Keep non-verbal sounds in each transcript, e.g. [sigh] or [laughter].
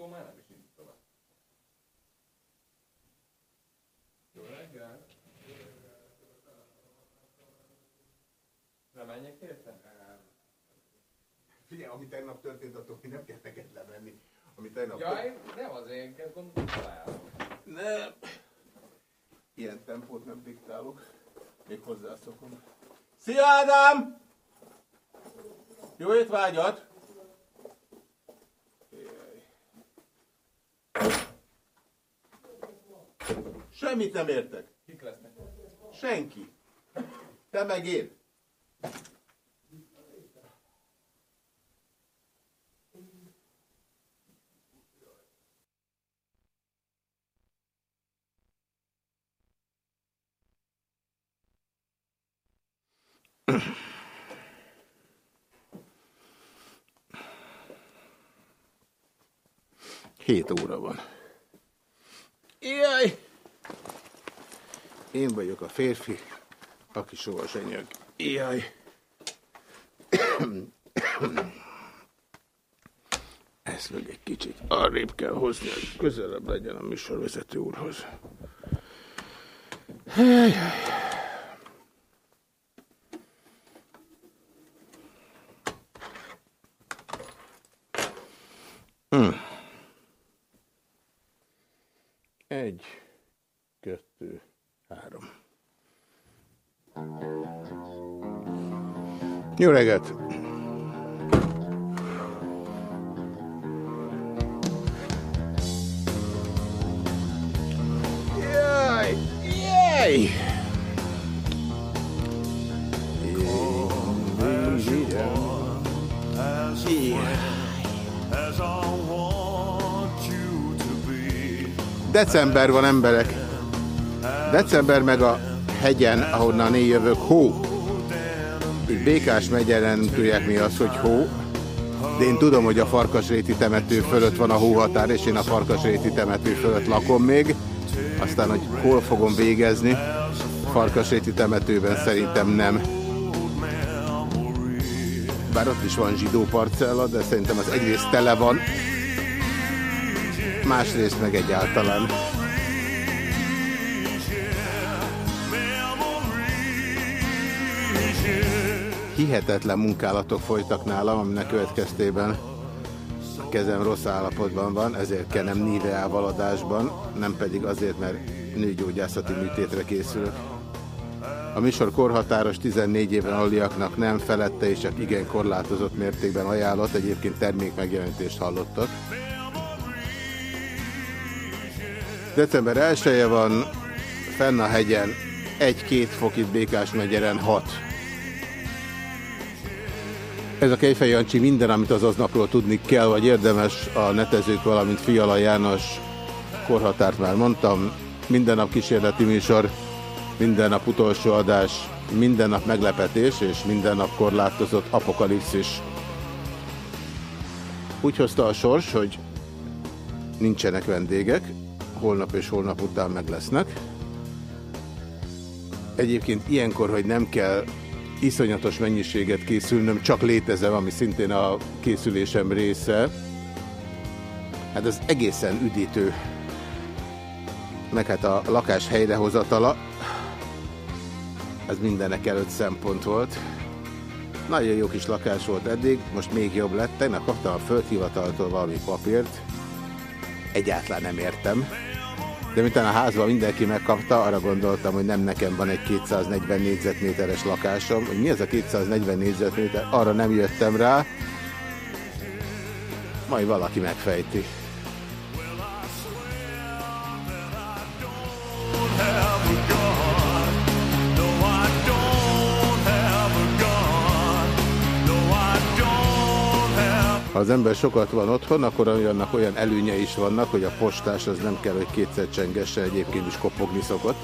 Akkor már nem is indítom el. Jó reggel! Nem menjek érte? Figyelj, ami tegnap történt, attól mi nem kell neked lemenni. Ami tegnap Ja, én nem azért, én gondolom, találom. Nem. Ilyen tempót nem diktálok. Még hozzászokom. Szia Ádám! Jó étvágyat! Semmit nem értek. Kik lesznek? Senki. Te meg én. Hét óra van. Jaj! Én vagyok a férfi, aki soha se nyög. Jaj! Ezt meg egy kicsit arrébb kell hozni, hogy közelebb legyen a műsorvezető úrhoz. Jaj. Jó reggelt! Jaj! Jaj! December van emberek. December meg a hegyen, ahonnan én jövök, hó. Itt Békás megyen nem tudják mi az, hogy hó. De én tudom, hogy a Farkasréti temető fölött van a hóhatár, és én a Farkasréti temető fölött lakom még. Aztán, hogy hol fogom végezni, a Farkasréti temetőben szerintem nem. Bár ott is van zsidó parcella, de szerintem az egyrészt tele van, másrészt meg egyáltalán. Hihetetlen munkálatok folytak nálam, aminek következtében a kezem rossz állapotban van, ezért kenem níveával adásban, nem pedig azért, mert nőgyógyászati műtétre készülök. A műsor korhatáros 14 éven aluliaknak nem felette és csak igen korlátozott mértékben ajánlott, egyébként termékmegjelentést hallottak. December 1 -e van, fenn a hegyen 1-2 fok itt Békás megyeren 6. Ez a Kejfej Jancsi minden, amit az aznapról tudni kell, vagy érdemes a netezők, valamint Fiala János korhatárt már mondtam. Minden nap kísérleti műsor, minden nap utolsó adás, minden nap meglepetés, és minden nap korlátozott apokalipszis. Úgy hozta a sors, hogy nincsenek vendégek, holnap és holnap után meg lesznek. Egyébként ilyenkor, hogy nem kell iszonyatos mennyiséget készülnöm, csak létezem, ami szintén a készülésem része. Hát ez egészen üdítő. Meg hát a lakás helyrehozatala, ez mindenek előtt szempont volt. Nagyon jó kis lakás volt eddig, most még jobb lett. Tegnap kaptam a földhivataltól valami papírt. Egyáltalán nem értem. De miután a házban mindenki megkapta, arra gondoltam, hogy nem nekem van egy 240 négyzetméteres lakásom. Hogy mi ez a 240 négyzetméter, arra nem jöttem rá. Majd valaki megfejti. Az ember sokat van otthon, akkor annak olyan előnye is vannak, hogy a postás az nem kell, hogy kétszer csengesse, egyébként is kopogni szokott.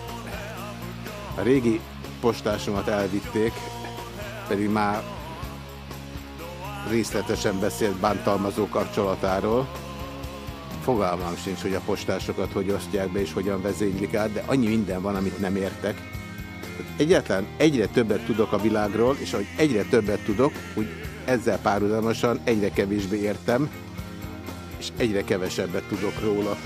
A régi postásomat elvitték, pedig már részletesen beszélt bántalmazó kapcsolatáról. Fogalmam sincs, hogy a postásokat hogy osztják be és hogyan vezénylik át, de annyi minden van, amit nem értek. Egyáltalán egyre többet tudok a világról, és ahogy egyre többet tudok, úgy ezzel párhuzamosan egyre kevésbé értem, és egyre kevesebbet tudok róla.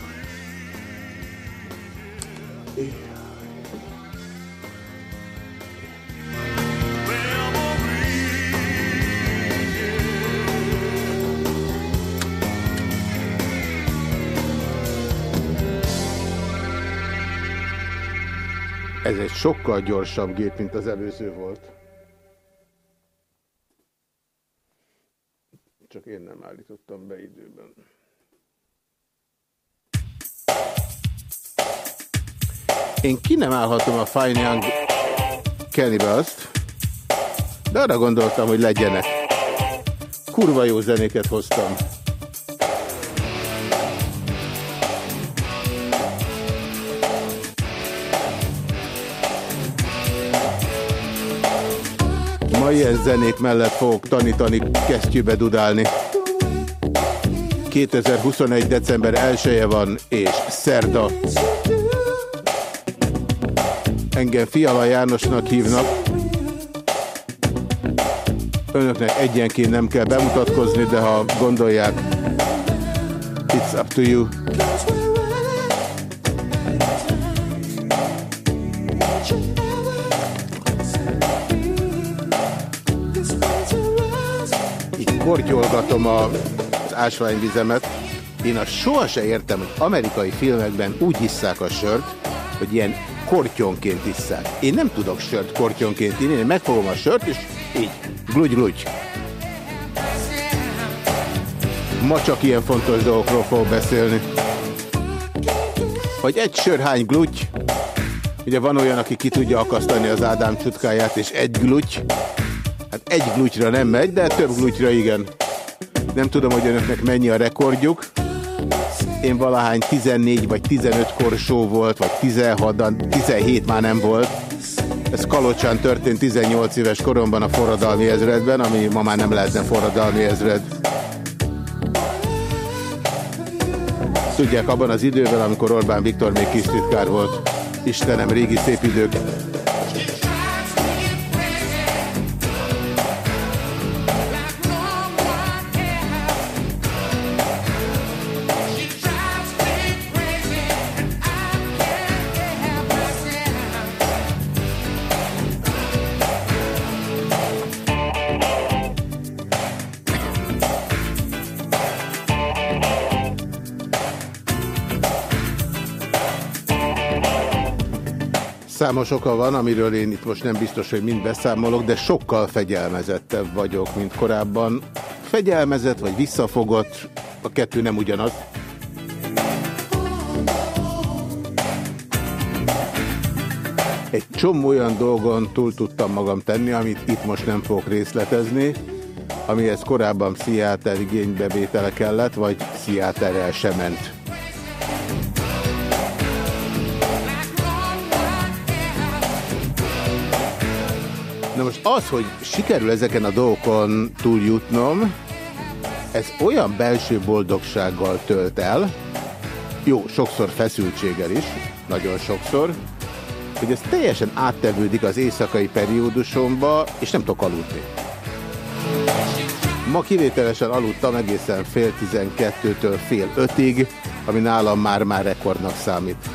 Ez egy sokkal gyorsabb gép, mint az előző volt. Csak én nem állítottam be időben. Én ki nem állhatom a Fine Young Cannibals-t, de arra gondoltam, hogy legyenek. Kurva jó zenéket hoztam. Ma ilyen zenék mellett fogok tanítani kesztyűbe dudálni. 2021. december 1 van, és szerda. Engem Fiala Jánosnak hívnak. Önöknek egyenként nem kell bemutatkozni, de ha gondolják, it's up to you. Kortyolgatom a, ásványvizemet. Én azt sohasem értem, hogy amerikai filmekben úgy hisszák a sört, hogy ilyen kortyonként isszák. Én nem tudok sört kortyonként inni, én megfogom a sört, és így, glugy, glugy. Ma csak ilyen fontos dolgokról fogok beszélni. Hogy egy sör hány gluty, ugye van olyan, aki ki tudja akasztani az Ádám csutkáját, és egy gluty, hát egy glutyra nem megy, de több glutyra igen. Nem tudom, hogy önöknek mennyi a rekordjuk, én valahány 14 vagy 15 korsó volt, vagy 16, 17 már nem volt. Ez Kalocsán történt 18 éves koromban a forradalmi ezredben, ami ma már nem lehetne forradalmi ezred. Tudják, abban az időben, amikor Orbán Viktor még kis titkár volt. Istenem, régi szép idők. Számos oka van, amiről én itt most nem biztos, hogy mind beszámolok, de sokkal fegyelmezettebb vagyok, mint korábban. Fegyelmezett vagy visszafogott, a kettő nem ugyanaz. Egy csomó olyan dolgon túl tudtam magam tenni, amit itt most nem fogok részletezni, amihez korábban pszichiáter igénybevétele kellett, vagy pszichiáterrel sem ment. Az, hogy sikerül ezeken a dolgokon túljutnom, ez olyan belső boldogsággal tölt el, jó, sokszor feszültséggel is, nagyon sokszor, hogy ez teljesen áttevődik az éjszakai periódusomba, és nem tudok aludni. Ma kivételesen aludtam egészen fél tizenkettőtől fél ötig, ami nálam már-már rekordnak számít.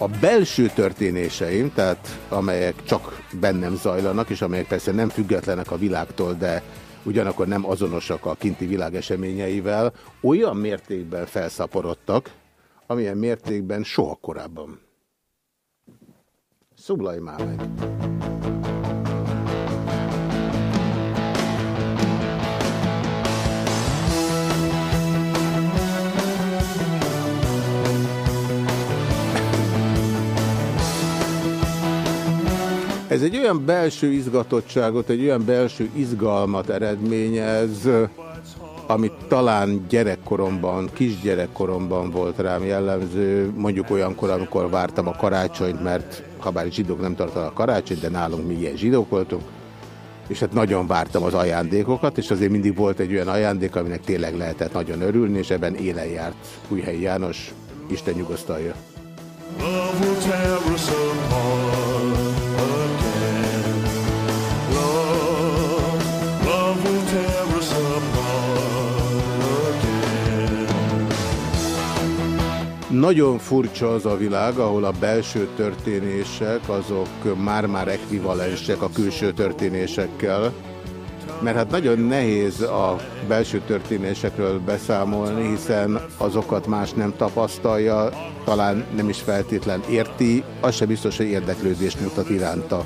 A belső történéseim, tehát amelyek csak bennem zajlanak, és amelyek persze nem függetlenek a világtól, de ugyanakkor nem azonosak a kinti világ eseményeivel, olyan mértékben felszaporodtak, amilyen mértékben soha korábban. Szublalj már meg! Ez egy olyan belső izgatottságot, egy olyan belső izgalmat eredményez, amit talán gyerekkoromban, kisgyerekkoromban volt rám jellemző, mondjuk olyankor, amikor vártam a karácsonyt, mert ha bár zsidók nem tartanak karácsonyt, de nálunk mi ilyen zsidók voltunk, és hát nagyon vártam az ajándékokat, és azért mindig volt egy olyan ajándék, aminek tényleg lehetett nagyon örülni, és ebben élen járt Újhelyi János, Isten nyugosztalja. Love will tear us apart. Nagyon furcsa az a világ, ahol a belső történések azok már-már ekvivalensek a külső történésekkel, mert hát nagyon nehéz a belső történésekről beszámolni, hiszen azokat más nem tapasztalja, talán nem is feltétlen érti, az se biztos, hogy érdeklődést mutat iránta.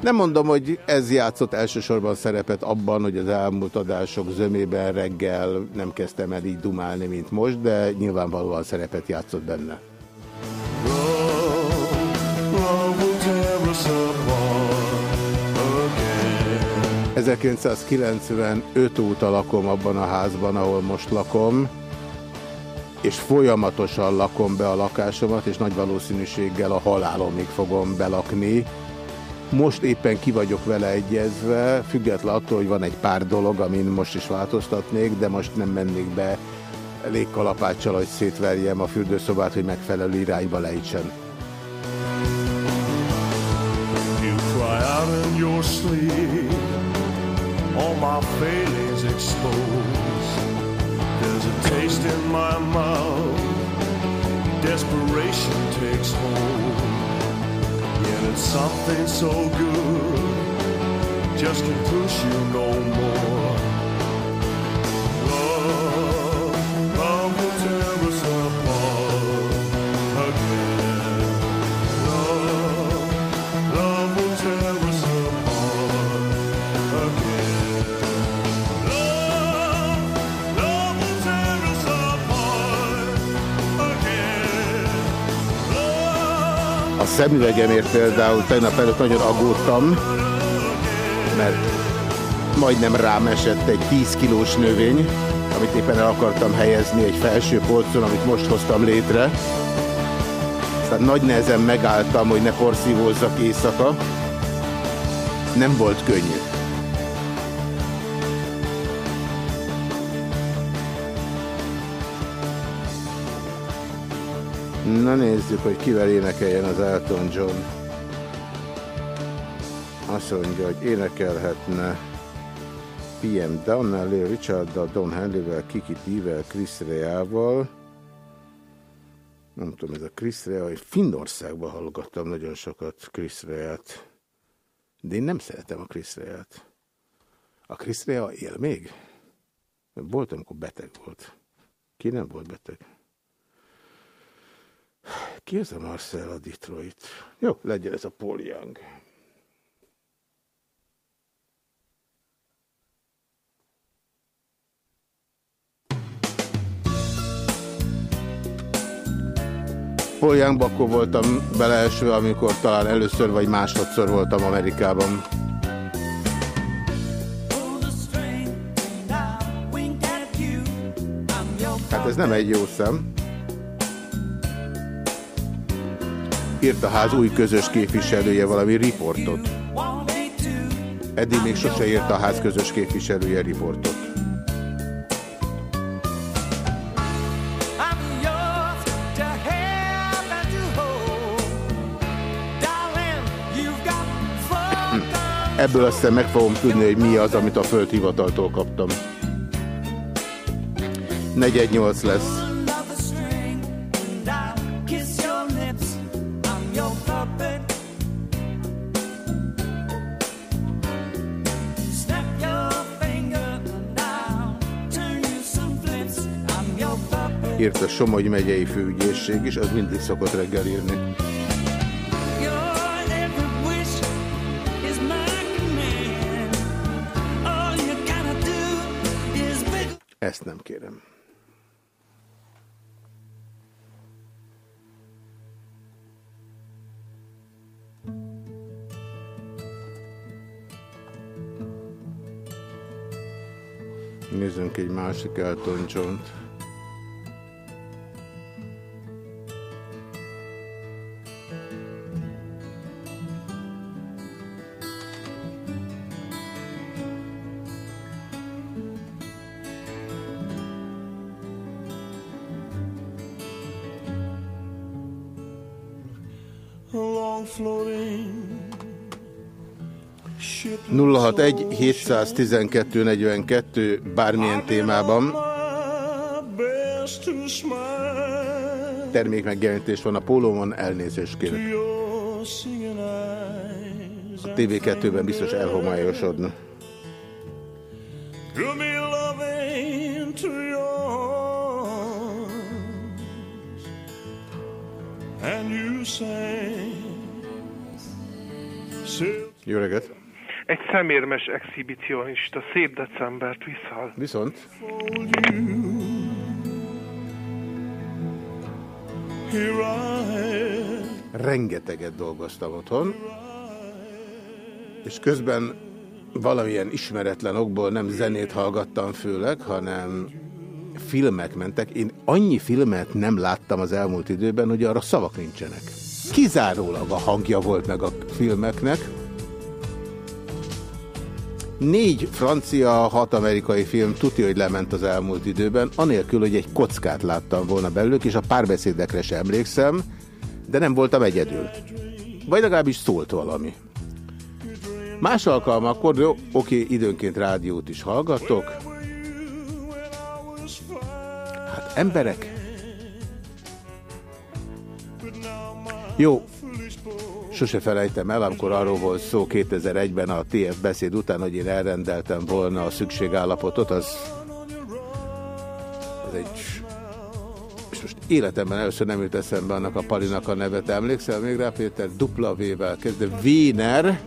Nem mondom, hogy ez játszott elsősorban szerepet abban, hogy az elmúlt adások zömében reggel nem kezdtem el így dumálni, mint most, de nyilvánvalóan szerepet játszott benne. 1995 óta lakom abban a házban, ahol most lakom, és folyamatosan lakom be a lakásomat, és nagy valószínűséggel a halálomig fogom belakni, most éppen ki vagyok vele egyezve, független attól, hogy van egy pár dolog, amin most is változtatnék, de most nem mennék be. Légkalapáccsal, hogy szétverjem a fürdőszobát, hogy megfelelő irányba lejtsen. Desperation takes hold And it's something so good Just can't push you no more szemüvegemért például tegnap előtt nagyon aggódtam, mert majdnem rám esett egy 10 kilós növény, amit éppen el akartam helyezni egy felső polcon, amit most hoztam létre. Aztán nagy nehezen megálltam, hogy ne porszívózzak éjszaka. Nem volt könnyű. Na nézzük, hogy kivel énekeljen az Elton John. Azt mondja, hogy énekelhetne PM Downnál, Leo Richarddal, Don Henleyvel, Kiki D-vel, Chris Rea-val. Nem tudom, ez a Chris Rea, hogy Finnországban hallgattam nagyon sokat Chris Rea-t. De én nem szeretem a Chris Rea-t. A Chris Rea él még? Volt, amikor beteg volt. Ki nem volt beteg? Ki ez a Marcel a Detroit? Jó, legyen ez a Paul Young. Paul Youngba akkor voltam beleesve, amikor talán először vagy másodszor voltam Amerikában. Hát ez nem egy jó szem. Írt a ház új közös képviselője valami riportot. Eddig még sose írt a ház közös képviselője riportot. [clears throat] Ebből aztán meg fogom tudni, hogy mi az, amit a földhivataltól kaptam. 418 lesz. Írt a Somogy megyei főügyészség is, az mindig szokott reggel írni. Ezt nem kérem. Nézzünk egy másik Elton 061 712 42 bármilyen témában. Termék megjelenítés van a pólómon, elnézést kérek. A TV2-ben biztos elhomályosodna. Szemérmes exhibicionista szép decembert visszal. Viszont? Rengeteget dolgoztam otthon, és közben valamilyen ismeretlen okból nem zenét hallgattam főleg, hanem filmek mentek. Én annyi filmet nem láttam az elmúlt időben, hogy arra szavak nincsenek. Kizárólag a hangja volt meg a filmeknek, Négy francia, hat amerikai film tudja, hogy lement az elmúlt időben, anélkül, hogy egy kockát láttam volna belőlük, és a párbeszédekre sem emlékszem, de nem voltam egyedül. Vagy legalábbis szólt valami. Más alkalmakkor, jó, oké, időnként rádiót is hallgatok. Hát emberek. Jó, Sose felejtem el, amikor arról volt szó 2001-ben a TF beszéd után, hogy én elrendeltem volna a szükségállapotot, az, az egy... És most életemben először nem jut eszembe annak a Palinak a nevet. Emlékszel még rá, Péter? Dupla V-vel kezdve. Véner.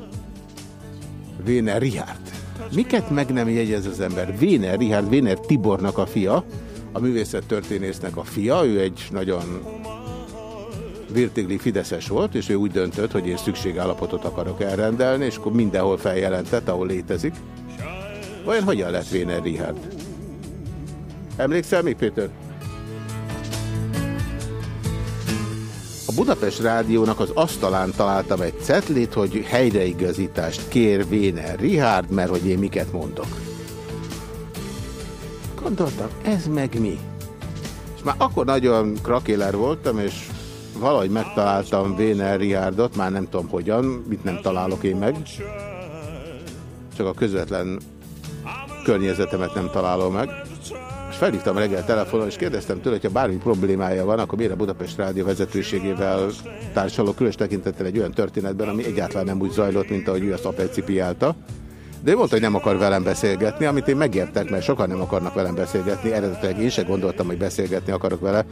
Véner Richard. Miket meg nem jegyez az ember? Véner Richard, Véner Tibornak a fia, a művészettörténésznek a fia, ő egy nagyon Virtigli Fideszes volt, és ő úgy döntött, hogy én szükségállapotot akarok elrendelni, és akkor mindenhol feljelentett, ahol létezik. Vajon hogyan lett Véner Richard? Emlékszel még, Péter? A Budapest Rádiónak az asztalán találtam egy cetlit, hogy helyreigazítást kér Véner Richard, mert hogy én miket mondok. Gondoltam, ez meg mi? És már akkor nagyon krakéler voltam, és valahogy megtaláltam Véner Riárdot, már nem tudom hogyan, mit nem találok én meg. Csak a közvetlen környezetemet nem találom meg. És felhívtam reggel telefonon, és kérdeztem tőle, hogy ha bármi problémája van, akkor miért a Budapest Rádió vezetőségével társalok különös tekintettel egy olyan történetben, ami egyáltalán nem úgy zajlott, mint ahogy ő azt aprecipiálta. De ő mondta, hogy nem akar velem beszélgetni, amit én megértek, mert sokan nem akarnak velem beszélgetni. Eredetileg én sem gondoltam, hogy beszélgetni akarok vele.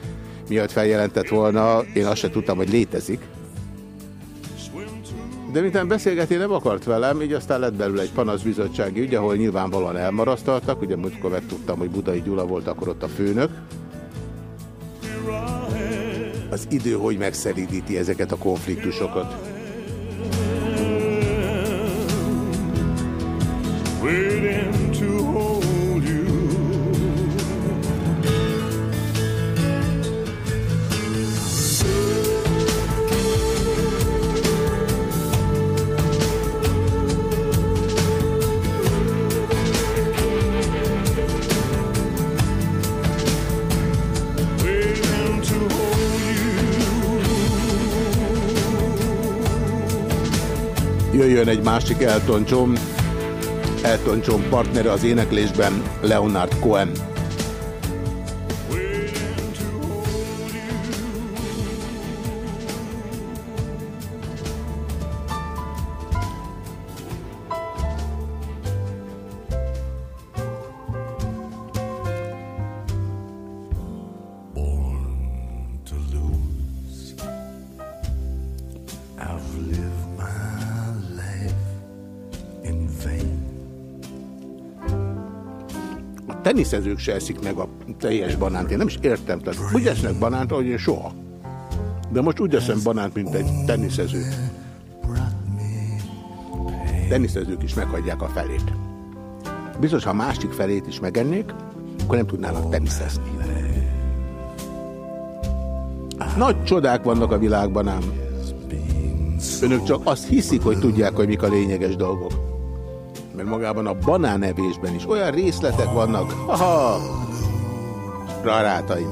Miatt feljelentett volna, én azt sem tudtam, hogy létezik. De mintán beszélgetni nem akart velem, így aztán lett belőle egy panaszbizottsági ügy, ahol nyilvánvalóan elmarasztaltak. Ugye múltkor megtudtam, hogy Budai Gyula volt akkor ott a főnök. Az idő hogy megszeríti ezeket a konfliktusokat. Waiting to hold you. Jöjjön egy másik Elton John, Elton John partnere az éneklésben Leonard Cohen. Teniszezők se eszik meg a teljes banánt. Én nem is értem. Tehát úgy esznek banánt, ahogy én soha. De most úgy eszem banánt, mint egy teniszező. Teniszezők is meghagyják a felét. Biztos, ha másik felét is megennék, akkor nem tudnának teniszezni. Nagy csodák vannak a világban ám. Önök csak azt hiszik, hogy tudják, hogy mik a lényeges dolgok mert magában a banánevésben is olyan részletek vannak. Aha! Rarátaim.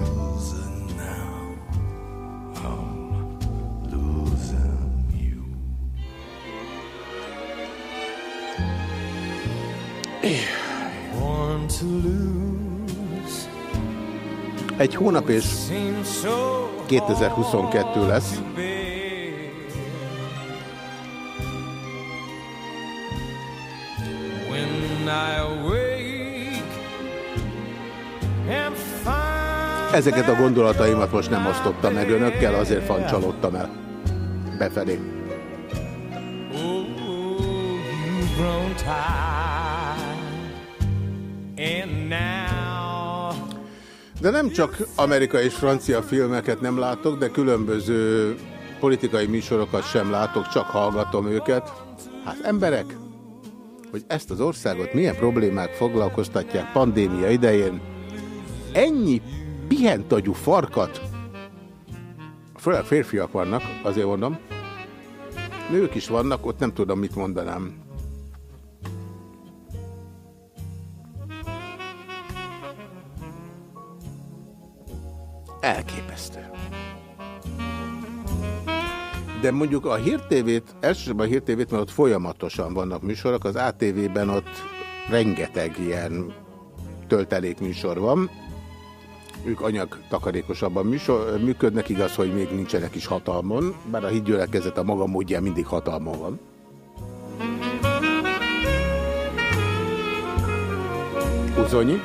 Egy hónap és 2022 lesz. Ezeket a gondolataimat most nem osztottam meg önökkel, azért fancsalódtam el. Befelé. De nem csak amerikai és francia filmeket nem látok, de különböző politikai műsorokat sem látok, csak hallgatom őket. Hát emberek, hogy ezt az országot milyen problémák foglalkoztatják pandémia idején, ennyi pihentagyú farkat, főleg férfiak vannak, azért mondom, nők is vannak, ott nem tudom, mit mondanám. Elképesztő. De mondjuk a hírtévét, elsősorban a hírtévét, mert ott folyamatosan vannak műsorok, az ATV-ben ott rengeteg ilyen töltelékműsor van, ők anyag takarékosabban műsor, működnek, igaz, hogy még nincsenek is hatalmon, bár a hídgyülekezet a maga módján mindig hatalmon van. Uzonyi.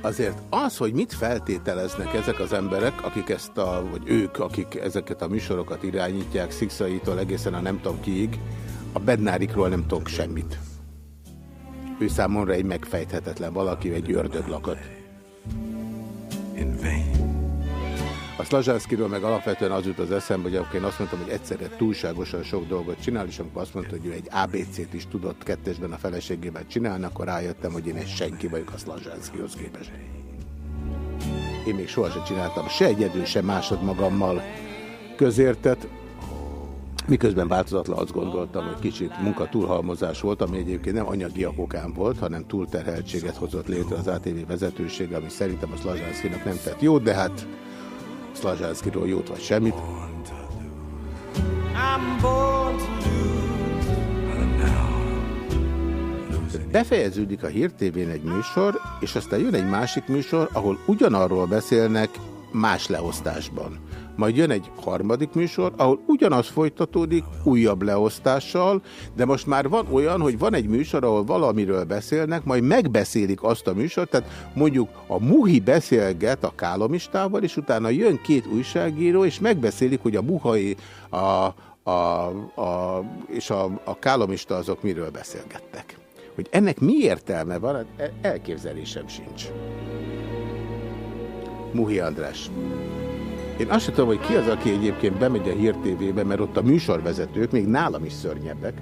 Azért az, hogy mit feltételeznek ezek az emberek, akik ezt a, vagy ők, akik ezeket a műsorokat irányítják, Szikszaitól egészen a nem tudom kiig, a Bednárikról nem tudok semmit. Ő számomra egy megfejthetetlen valaki, egy ördög lakott. A Szlazsánszkiról meg alapvetően az jut az eszembe, hogy én azt mondtam, hogy egyszerre túlságosan sok dolgot csinál, és amikor azt mondta, hogy ő egy ABC-t is tudott kettesben a feleségével csinálni, akkor rájöttem, hogy én egy senki vagyok a Szlazsánszkihoz képest. Én még sohasem csináltam se egyedül, se másod magammal közértet, Miközben változatlan azt gondoltam, hogy kicsit munka túlhalmozás volt, ami egyébként nem anyagi okokán volt, hanem túlterheltséget hozott létre az ATV vezetősége, ami szerintem a Szlazsánszkinak nem tett jót, de hát Szlazsánszkiról jót vagy semmit. Befejeződik a Hír TV-n egy műsor, és aztán jön egy másik műsor, ahol ugyanarról beszélnek más leosztásban. Majd jön egy harmadik műsor, ahol ugyanaz folytatódik újabb leosztással, de most már van olyan, hogy van egy műsor, ahol valamiről beszélnek, majd megbeszélik azt a műsort, tehát mondjuk a Muhi beszélget a Kálomistával, és utána jön két újságíró, és megbeszélik, hogy a Muhai a, a, a, és a, a Kálomista azok miről beszélgettek. Hogy ennek mi értelme van, hát elképzelésem sincs. Muhi András. Én azt sem tudom, hogy ki az, aki egyébként bemegy a Hír TV-be, mert ott a műsorvezetők még nálam is szörnyebbek.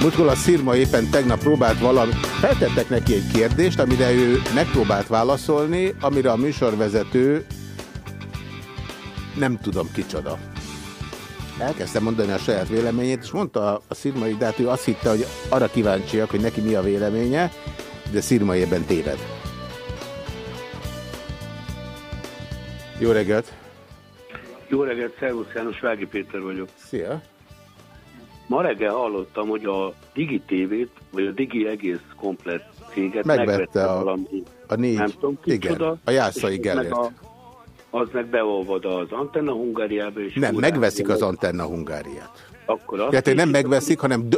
Múltkor a Szirma éppen tegnap próbált valami... Feltettek neki egy kérdést, amire ő megpróbált válaszolni, amire a műsorvezető nem tudom kicsoda. Elkezdtem mondani a saját véleményét, és mondta a Szirmai, de hát ő azt hitte, hogy arra kíváncsiak, hogy neki mi a véleménye, de Szirmai ebben téved. Jó reggelt! Jó reggelt, szervusz János, Vági Péter vagyok. Szia! Ma reggel hallottam, hogy a Digi TV-t, vagy a Digi egész komplet céget megvette, megvette a, valami, a négy, nem tudom, igen, csoda, a Jászai Gellért. A, az meg beolvad az Antenna Hungáriába. És nem, megveszik az Antenna Hungáriát. Akkor azt Tehát nem megveszik, hanem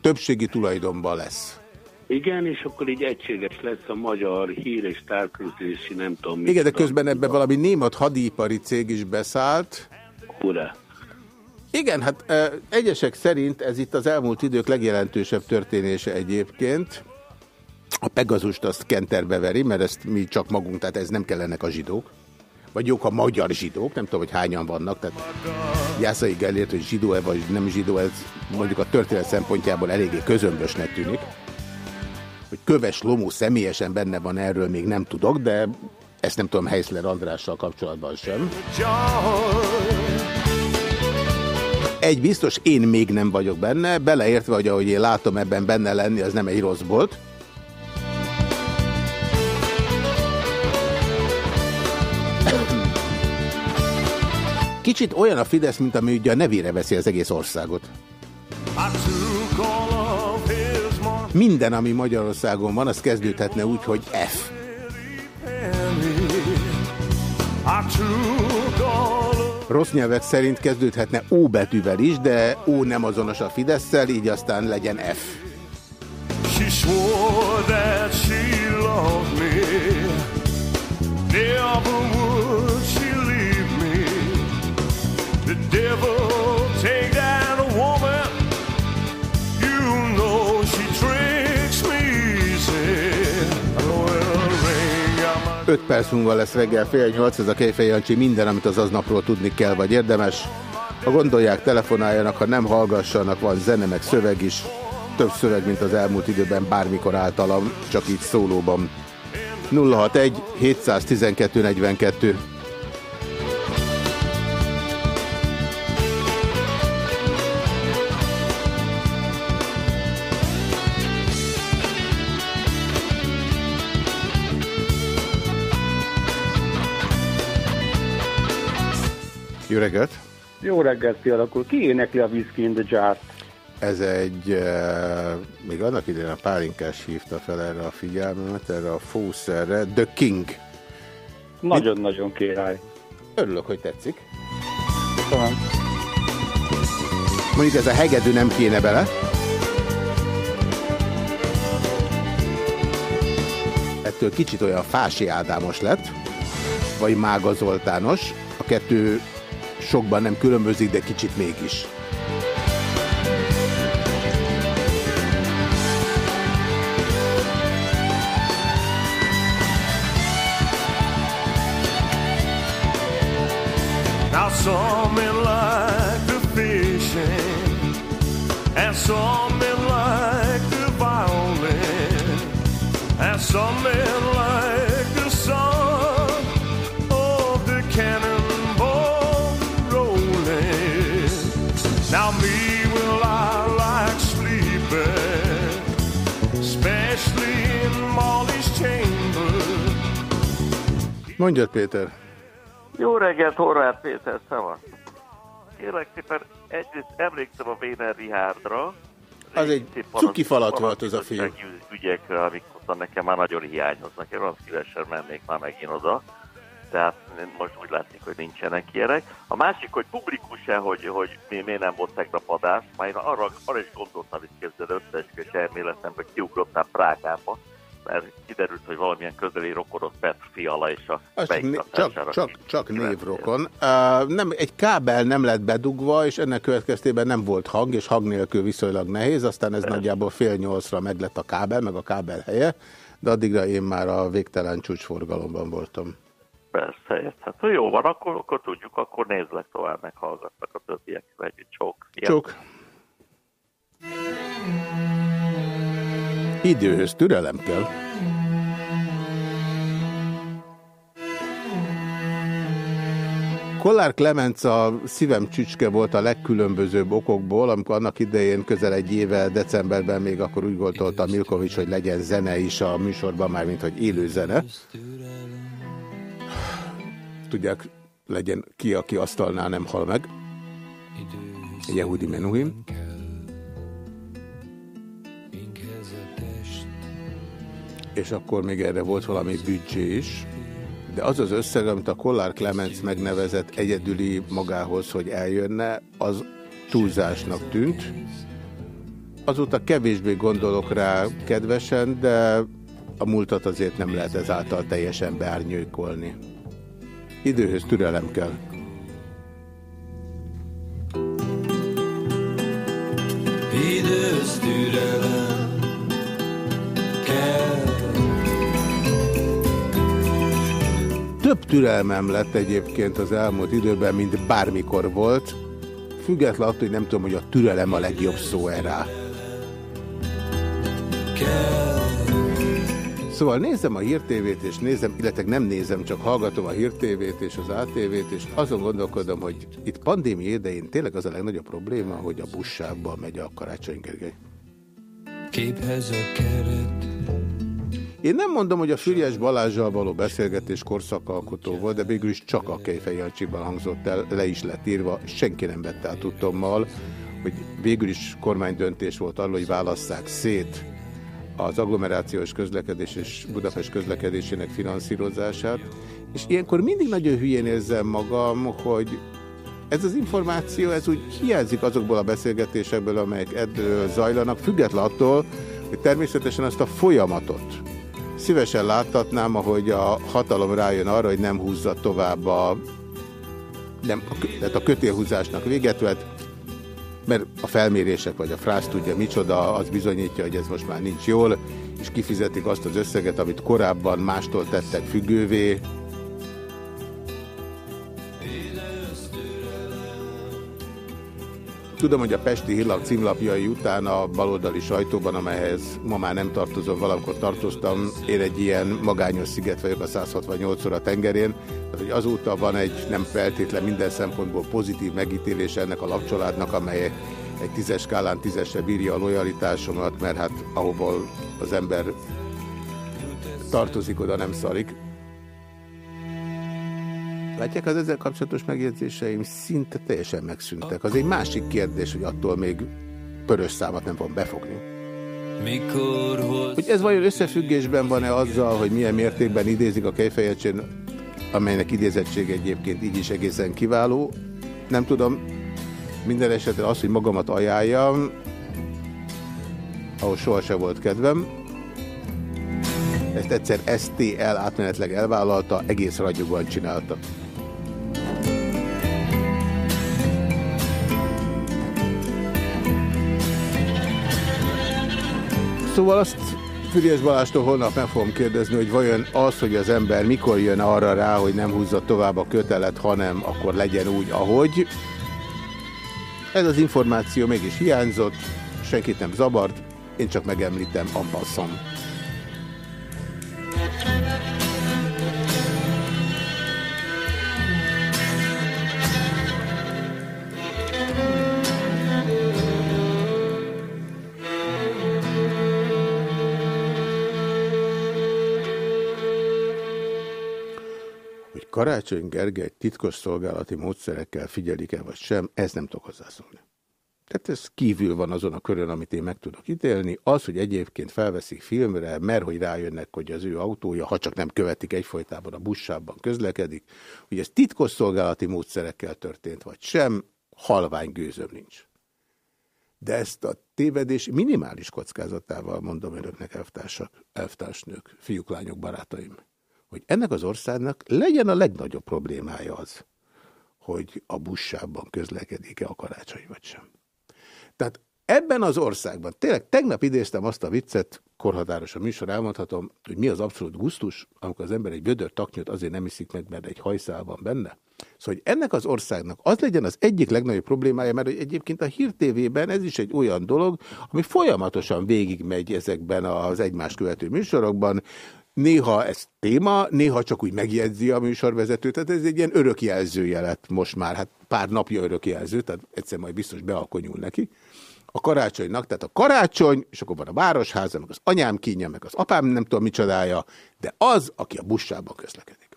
többségi tulajdonban lesz. Igen, és akkor így egységes lesz a magyar hír és tárközlési, nem tudom mi. Igen, de közben ebben valami német hadipari cég is beszállt. Ura. Igen, hát egyesek szerint ez itt az elmúlt idők legjelentősebb történése egyébként. A Pegazust azt kenterbe veri, mert ezt mi csak magunk, tehát ez nem kellenek a zsidók. Vagy jók a magyar zsidók, nem tudom, hogy hányan vannak, tehát Jászai Gellért, hogy zsidó-e vagy nem zsidó, ez mondjuk a történet szempontjából eléggé közömbösnek tűnik. Hogy Köves Lomó személyesen benne van erről, még nem tudok, de ezt nem tudom Heisler Andrással kapcsolatban sem. Egy biztos, én még nem vagyok benne, beleértve, hogy ahogy én látom ebben benne lenni, az nem egy rossz bolt. Kicsit olyan a Fidesz, mint ami ugye a nevére veszi az egész országot. Minden, ami Magyarországon van, az kezdődhetne úgy, hogy F. Rossz nyelvek szerint kezdődhetne O betűvel is, de O nem azonos a fidesz így aztán legyen F. Never would she leave me The devil 5 perc múlva lesz reggel fél nyolc, ez a Kejfej minden, amit az aznapról tudni kell, vagy érdemes. Ha gondolják, telefonáljanak, ha nem hallgassanak, van zene, meg szöveg is. Több szöveg, mint az elmúlt időben bármikor általam, csak így szólóban. 061 712 42 Jó reggelt! Jó reggelt, fialakul. Ki énekli a Whiskey in the jar Ez egy, uh, még annak idején a pálinkás hívta fel erre a figyelmemet, erre a fószerre, The King. Nagyon-nagyon király. Örülök, hogy tetszik. Köszönöm. Mondjuk ez a hegedű nem kéne bele. Ettől kicsit olyan Fási Ádámos lett, vagy Mága Zoltános. A kettő sokban nem különbözik, de kicsit mégis. Now some men like the fishing And some men like the violin And some men like Mondjad Péter Jó reggelt, Horváth Péter, szava. Kérlek szépen, egyrészt emlékszem a Véner Richardra. Az egy cuki falat volt az a film. Ügyekre, amik ott nekem már nagyon hiányoznak. Én azt szívesen mennék már megint oda. Tehát most úgy látszik, hogy nincsenek ilyenek. A másik, hogy publikus-e, hogy, hogy mi, miért nem volt tegnap adás. Már én arra, arra is gondoltam, hogy képzeld összeesküvés elméletembe kiugrottam Prágába mert kiderült, hogy valamilyen közeli rokonot Petr Fiala és a csak, csak, csak névrokon. Uh, nem, egy kábel nem lett bedugva, és ennek következtében nem volt hang, és hang nélkül viszonylag nehéz, aztán ez Persze. nagyjából fél nyolcra meglett a kábel, meg a kábel helye, de addigra én már a végtelen csúcsforgalomban voltam. Persze, érthető. Jó van, akkor, akkor tudjuk, akkor nézlek tovább, meghallgatnak a többiek együtt. Csók. Csók. Időhöz türelem kell. Kollár Clemens a szívem csücske volt a legkülönbözőbb okokból, amikor annak idején közel egy éve decemberben még akkor úgy gondolta Milkovics, hogy legyen zene is a műsorban, már mint hogy élő zene. Tudják, legyen ki, aki asztalnál nem hal meg. Yehudi Menuhin. És akkor még erre volt valami büdzsé is, de az az összeg, amit a Kollár Clemens megnevezett egyedüli magához, hogy eljönne, az túlzásnak tűnt. Azóta kevésbé gondolok rá kedvesen, de a múltat azért nem lehet ezáltal teljesen beárnyőkolni. Időhöz türelem kell. Időhöz türelem kell. Több türelmem lett egyébként az elmúlt időben, mint bármikor volt, függetlenül attól, hogy nem tudom, hogy a türelem a legjobb szó erre. Szóval nézem a hírtévét, és nézem, illetve nem nézem, csak hallgatom a hírtévét és az ATV-t, és azon gondolkodom, hogy itt pandémia idején tényleg az a legnagyobb probléma, hogy a buszsávban megy a Karácsony. Képhez a keret Én nem mondom, hogy a Füriás Balázsjal való beszélgetés korszakalkotó volt, de végül is csak a Kejfej Jancsiban hangzott el, le is lett írva, senki nem vette el tudtommal, hogy végül is kormánydöntés volt arról, hogy válasszák szét az agglomerációs közlekedés és Budapest közlekedésének finanszírozását, és ilyenkor mindig nagyon hülyén érzem magam, hogy ez az információ, ez úgy hiányzik azokból a beszélgetésekből, amelyek ebből zajlanak, független attól, hogy természetesen azt a folyamatot szívesen láttatnám, ahogy a hatalom rájön arra, hogy nem húzza tovább a, nem, a, tehát a kötélhúzásnak véget vett, mert a felmérések vagy a frász tudja micsoda, az bizonyítja, hogy ez most már nincs jól, és kifizetik azt az összeget, amit korábban mástól tettek függővé, Tudom, hogy a Pesti Hírlap címlapjai után a baloldali sajtóban, amelyhez ma már nem tartozom, valamikor tartoztam, én egy ilyen magányos sziget vagyok a 168 óra tengerén, tehát hogy azóta van egy nem feltétlen minden szempontból pozitív megítélés ennek a lapcsoládnak, amely egy tízes skálán tízesre bírja a lojalitásomat, mert hát ahol az ember tartozik, oda nem szarik. Látják, az ezzel kapcsolatos megjegyzéseim szinte teljesen megszűntek. Az egy másik kérdés, hogy attól még pörös számat nem van befogni. Hogy ez vajon összefüggésben van-e azzal, hogy milyen mértékben idézik a kejfejecsén, amelynek idézettség egyébként így is egészen kiváló. Nem tudom, minden esetre az, hogy magamat ajánljam, ahol sohasem volt kedvem, ezt egyszer STL átmenetleg elvállalta, egész ragyogóan csinálta. Szóval azt Füriás Balástól holnap meg fogom kérdezni, hogy vajon az, hogy az ember mikor jön arra rá, hogy nem húzza tovább a kötelet, hanem akkor legyen úgy, ahogy. Ez az információ mégis hiányzott, senkit nem zabart, én csak megemlítem ampasszom. Karácsony Gergely titkos szolgálati módszerekkel figyelik-e vagy sem, ez nem tudok hozzászólni. Tehát ez kívül van azon a körön, amit én meg tudok ítélni. Az, hogy egyébként felveszik filmre, mert hogy rájönnek, hogy az ő autója, ha csak nem követik egyfolytában a buszában közlekedik, hogy ez titkos szolgálati módszerekkel történt, vagy sem, halvány gőzöm nincs. De ezt a tévedés minimális kockázatával mondom önöknek, elvtársak, elvtársnők, fiúk, lányok, barátaim hogy ennek az országnak legyen a legnagyobb problémája az, hogy a buszsában közlekedik-e a karácsony vagy sem. Tehát ebben az országban, tényleg tegnap idéztem azt a viccet, korhatáros a műsor, elmondhatom, hogy mi az abszolút gusztus, amikor az ember egy vödör taknyot azért nem iszik meg, mert egy hajszál van benne. Szóval, hogy ennek az országnak az legyen az egyik legnagyobb problémája, mert egyébként a Hír TV-ben ez is egy olyan dolog, ami folyamatosan végigmegy ezekben az egymás követő műsorokban, Néha ez téma, néha csak úgy megjegyzi a műsorvezető, tehát ez egy ilyen örökjelzője lett most már, hát pár napja örökjelző, tehát egyszer majd biztos bealkonyul neki. A karácsonynak, tehát a karácsony, és akkor van a városháza, meg az anyám kínja, meg az apám nem tudom micsodája, de az, aki a buszában közlekedik.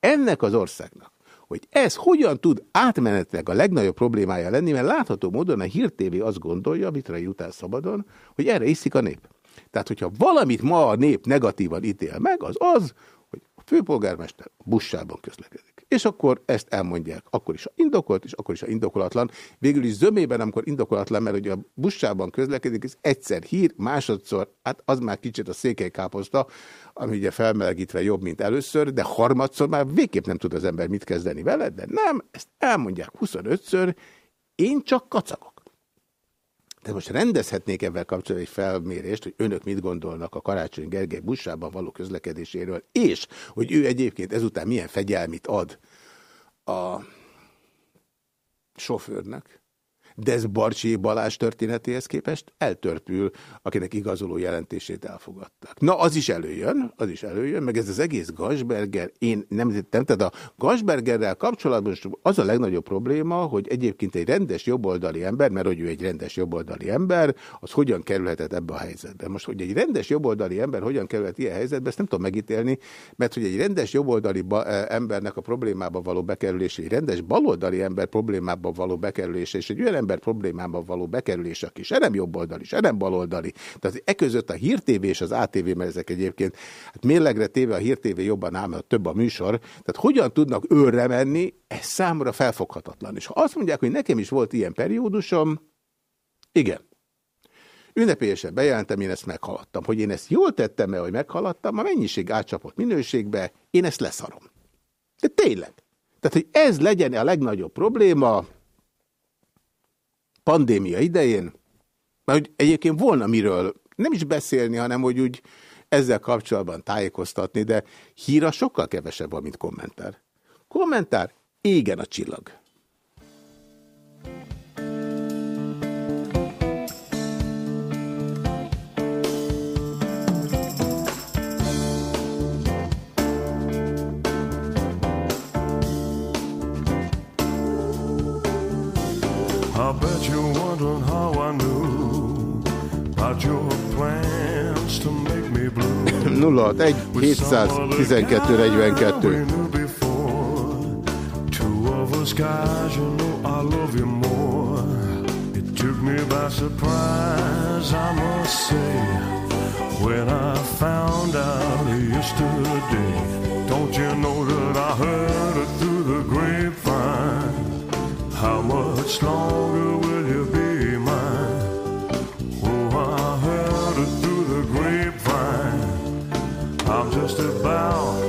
Ennek az országnak, hogy ez hogyan tud átmenetleg a legnagyobb problémája lenni, mert látható módon a Hír TV azt gondolja, mit után szabadon, hogy erre iszik a nép. Tehát, hogyha valamit ma a nép negatívan ítél meg, az az, hogy a főpolgármester buszsában közlekedik. És akkor ezt elmondják. Akkor is a indokolt, és akkor is a indokolatlan. Végül is zömében, amikor indokolatlan, mert ugye a buszsában közlekedik, ez egyszer hír, másodszor, hát az már kicsit a székelykáposzta, ami ugye felmelegítve jobb, mint először, de harmadszor már végképp nem tud az ember mit kezdeni vele, de nem, ezt elmondják 25-ször, én csak kacagok. De most rendezhetnék ebben kapcsolatban egy felmérést, hogy önök mit gondolnak a Karácsony Gergely buszában való közlekedéséről, és hogy ő egyébként ezután milyen fegyelmit ad a sofőrnek. De ez Barcsi Balázs történetéhez képest eltörpül, akinek igazoló jelentését elfogadták. Na, az is előjön, az is előjön, meg ez az egész Gasberger, én nem tettem, tehát a Gasbergerrel kapcsolatban az a legnagyobb probléma, hogy egyébként egy rendes jobboldali ember, mert hogy ő egy rendes jobboldali ember, az hogyan kerülhetett ebbe a helyzetbe. Most, hogy egy rendes jobboldali ember hogyan kerülhet ilyen helyzetbe, ezt nem tudom megítélni, mert hogy egy rendes jobboldali embernek a problémába való bekerülés, egy rendes baloldali ember problémába való bekerülése, és egy olyan ember problémába való bekerülés, aki se nem jobboldali, se nem baloldali. Tehát e között a Hír TV és az ATV, mert ezek egyébként hát mérlegre téve a Hír TV jobban áll, mert több a műsor. Tehát hogyan tudnak őrre menni, ez számra felfoghatatlan. És ha azt mondják, hogy nekem is volt ilyen periódusom, igen. Ünnepélyesen bejelentem, én ezt meghaladtam. Hogy én ezt jól tettem-e, hogy meghaladtam, a mennyiség átcsapott minőségbe, én ezt leszarom. De tényleg. Tehát, hogy ez legyen a legnagyobb probléma pandémia idején, mert hogy egyébként volna miről nem is beszélni, hanem hogy úgy ezzel kapcsolatban tájékoztatni, de híra sokkal kevesebb van, mint kommentár. Kommentár, égen a csillag. I bet you're wondering how I knew about your plans to make me blue. [laughs] 061 712 Two of us guys, you know I love you more. It took me by surprise, I must say, when I found out yesterday. Don't you know that I heard it through the grapevine? How much longer will you be mine? Oh, I heard it through the grapevine. I'm just about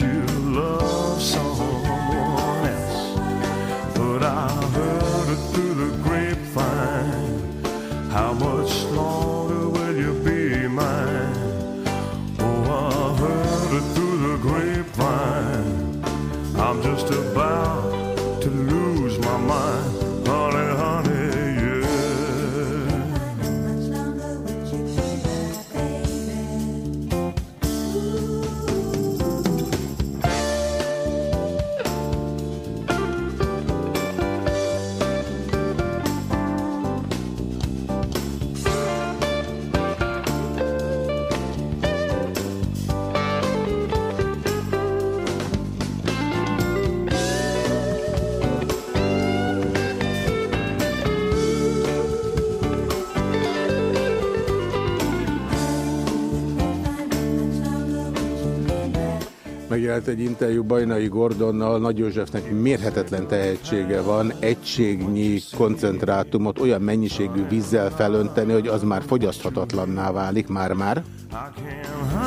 you love someone Megjelent egy interjú Bajnai Gordonnal, Nagy Józsefnek mérhetetlen tehetsége van, egységnyi koncentrátumot olyan mennyiségű vízzel felönteni, hogy az már fogyaszthatatlanná válik, már-már.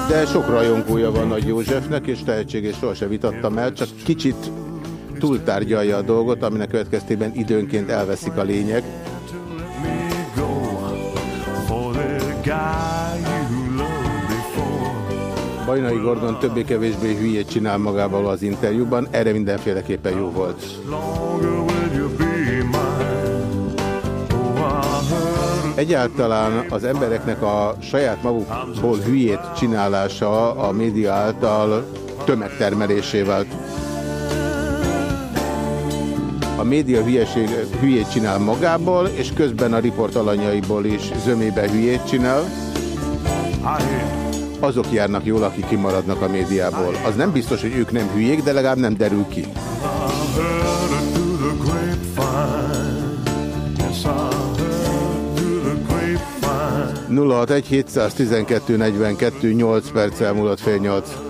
De sok rajongója van Nagy Józsefnek, és tehetségét sohasem vitattam el, csak kicsit túltárgyalja a dolgot, aminek következtében időnként elveszik a lényeg. Bajnai Gordon többé-kevésbé hülyét csinál magával az interjúban, erre mindenféleképpen jó volt. Egyáltalán az embereknek a saját magukból hülyét csinálása a média által tömegtermelésé vált. A média hülyeség, hülyét csinál magából, és közben a riport alanyaiból is zömébe hülyét csinál azok járnak jól, akik kimaradnak a médiából. Az nem biztos, hogy ők nem hülyék, de legalább nem derül ki. 061 712 42 8 perc elmúlott fél 8.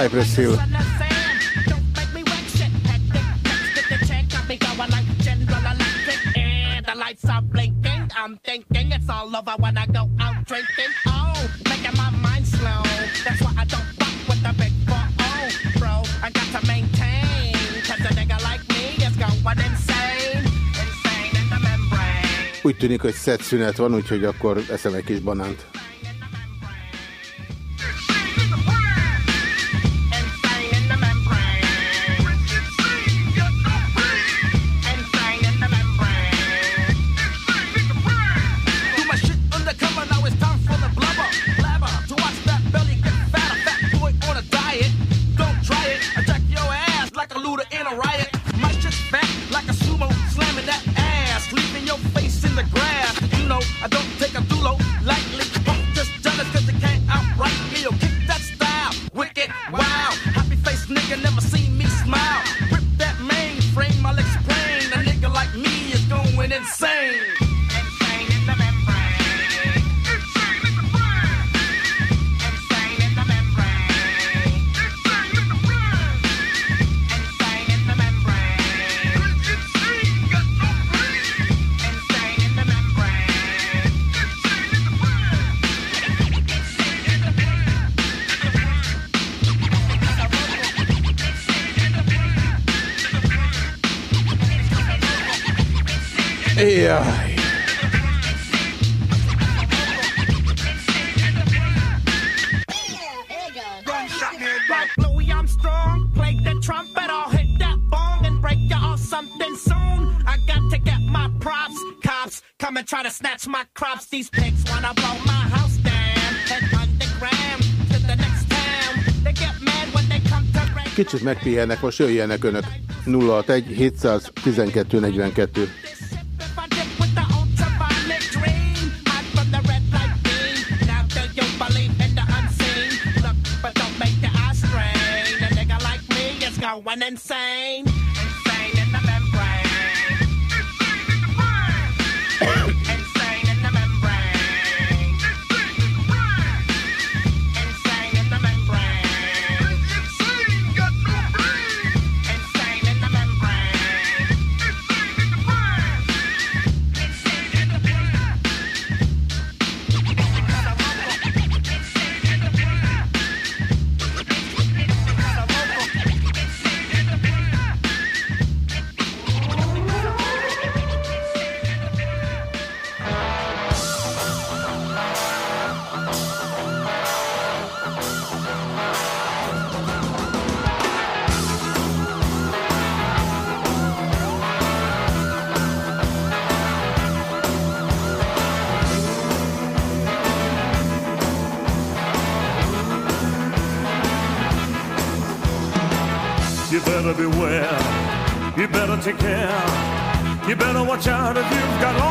Cypress Hill. I'm thinking it's all over when I go out drinking. Oh, making my mind slow. That's why I don't fuck with the big four. Oh, bro, I got to maintain. Cause a nigga like me is going insane. Insane in the membrane. Úgy tűnik, hogy van, úgyhogy akkor eszem egy kis banánt. Ay. Come and try to snatch my crops. These pigs wanna blow my house down. Head underground to the next town. They get mad when they come to Kicsit megpihennek, most jöjjenek önök. 061 712 42. y'all one insane. to care. You better watch out if you've got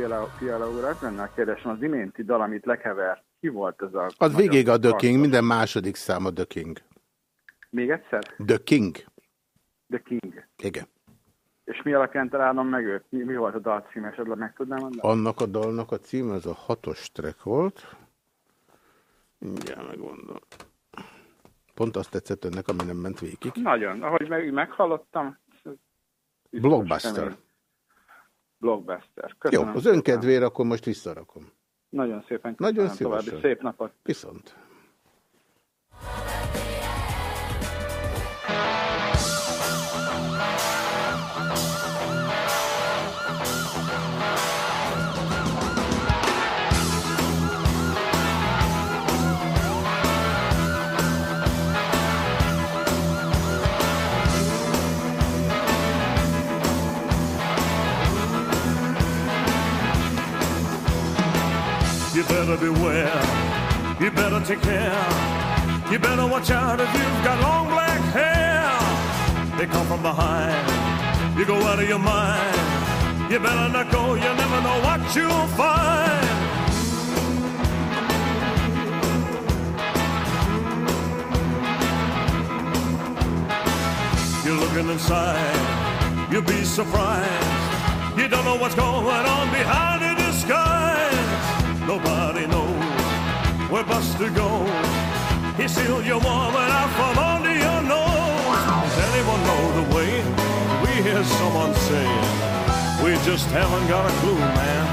Fiala, Fiala úr. Azt lenne a kérdésem, az iménti dal, amit lekevert, ki volt ez a... Az végig a The? King, minden második szám a The King. Még egyszer? The King. The King. Igen. És mi alapján találom meg őt? Mi, mi volt a dal cím, esetleg meg tudnám mondani? Annak a dalnak a címe, az a hatos track volt. Mindjárt megmondom. Pont azt tetszett önnek, ami nem ment végig. Nagyon. Ahogy meg, meghallottam. Blockbuster. kemény. Blockbuster. Jó, Köszönöm. az önkedvére akkor most visszarakom. Nagyon szépen Nagyon köszönöm. További szívesen. szép napot. Viszont. Better beware. You better take care. You better watch out if you've got long black hair. They come from behind. You go out of your mind. You better not go. You never know what you'll find. You're looking inside. You'll be surprised. You don't know what's going on behind disguise. Nobody knows where Buster goes. He steals your woman out from under your nose. Does anyone know the way? We hear someone saying, we just haven't got a clue, man.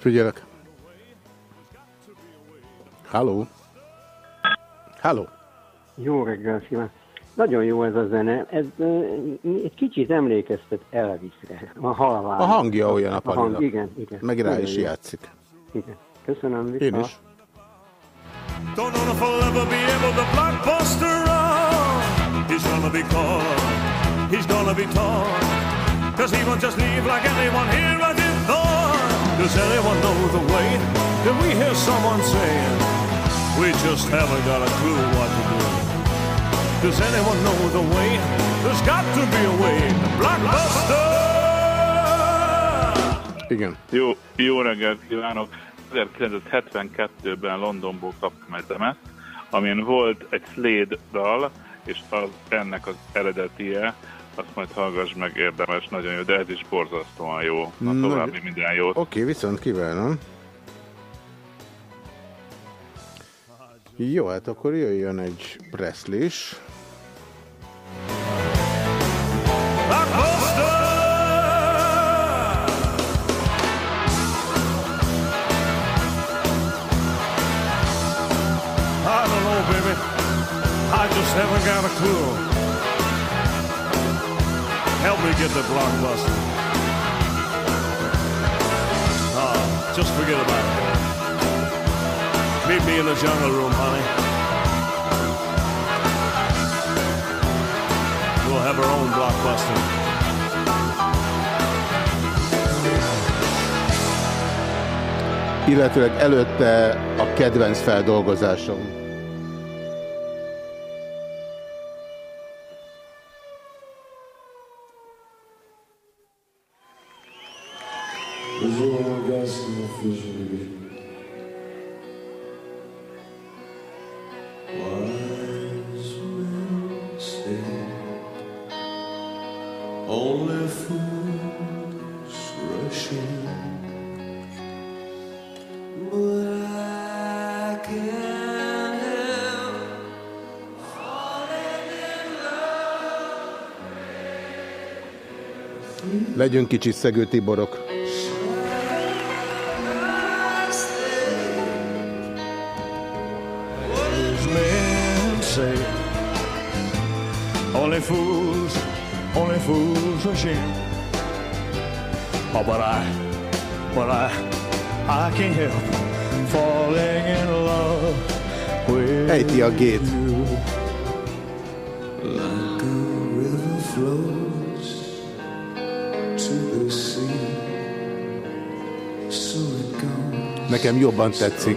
Figyelek. Halló. Halló. Jó reggel, Simán. Nagyon jó ez a zene. Ez egy kicsit emlékeztet Elvisre. A halvány. A hangja olyan a A hang, igen, igen. Meg rá is jó. játszik. Igen. Köszönöm, vissza. Én is. Don't know if I'll ever be able to block Buster out. He's gonna be caught. He's gonna be taught. Cause he won't just leave like anyone here I did thought. Does anyone know the way? Did we hear someone saying, we just haven't got a clue what? Does anyone know the way? There's got to be a way. Blockbuster! Igen. Jó, jó reggelt kívánok! 1972-ben Londonból kaptam egy lemezt, amin volt egy Slade dal, és az ennek az eredetie, azt majd hallgass meg, érdemes, nagyon jó, de ez is borzasztóan jó. Na Nagy- további minden jót. Oké, viszont kívánom. Jó, hát akkor jöjjön egy Presley-s. Haven't know, baby. I just never got a clue. Help me get the blockbuster. Ah, just forget about it. Meet me in the jungle room, honey. We'll have our own blockbuster. Illetőleg előtte a kedvenc feldolgozásom. Kicsit szegő Tiborok. Only fools, only fools in. Oh, but I, but I, I can't help falling in love with Ejti a gét. Like a river flows nekem jobban tetszik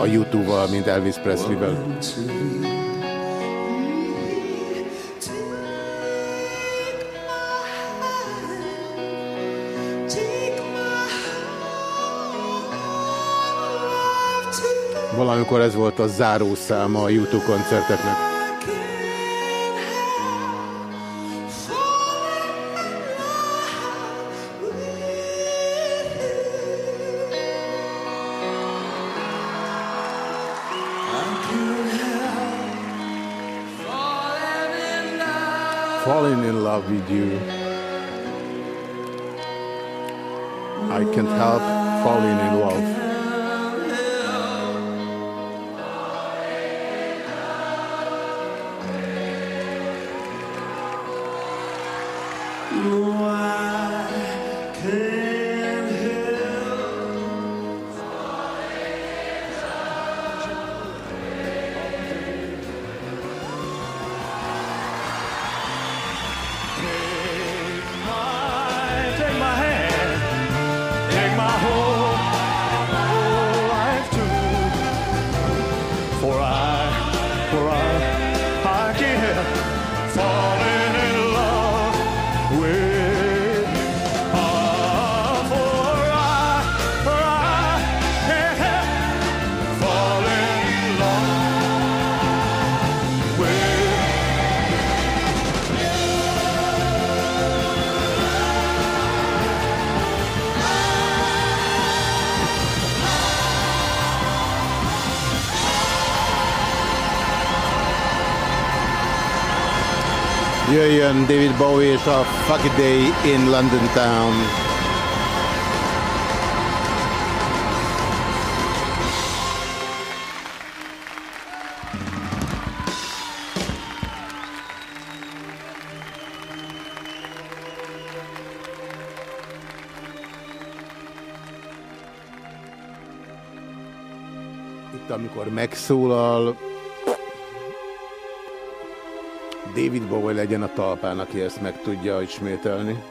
a YouTube-val, mint Elvis Presley-vel. Valamikor ez volt a zárószáma a YouTube koncerteknek. video. I can't help falling in love. Wow. Centurion, David Bowie és a Fuck Day in London Town. Itt, amikor megszólal, David Bowie legyen a talpán, aki ezt meg tudja ismételni.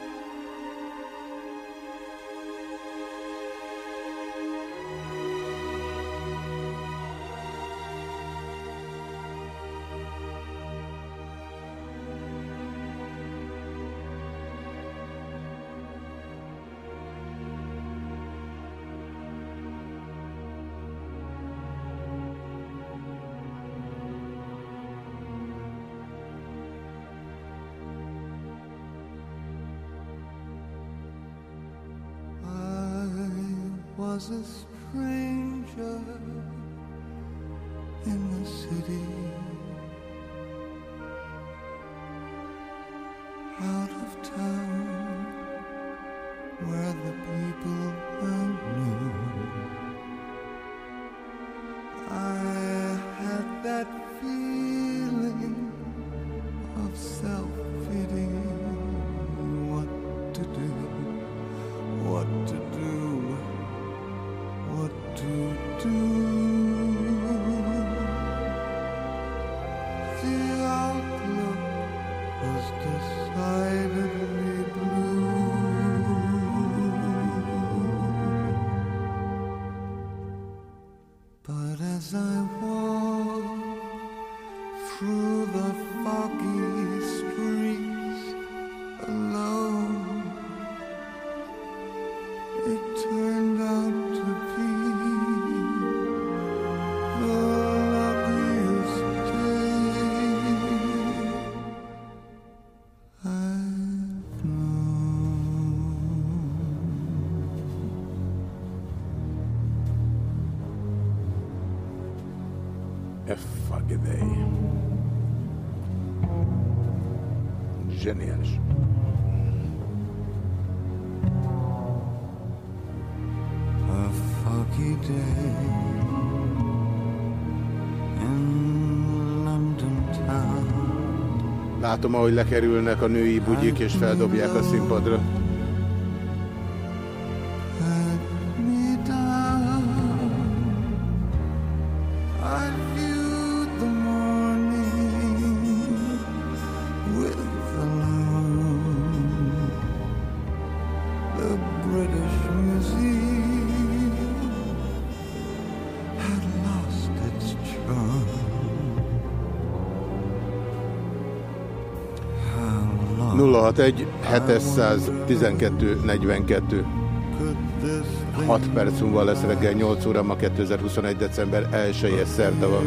látom, ahogy lekerülnek a női bugyik és feldobják a színpadra. 061 712 42 6 perc múlva lesz reggel 8 óra, ma 2021. december 1-e szerda van.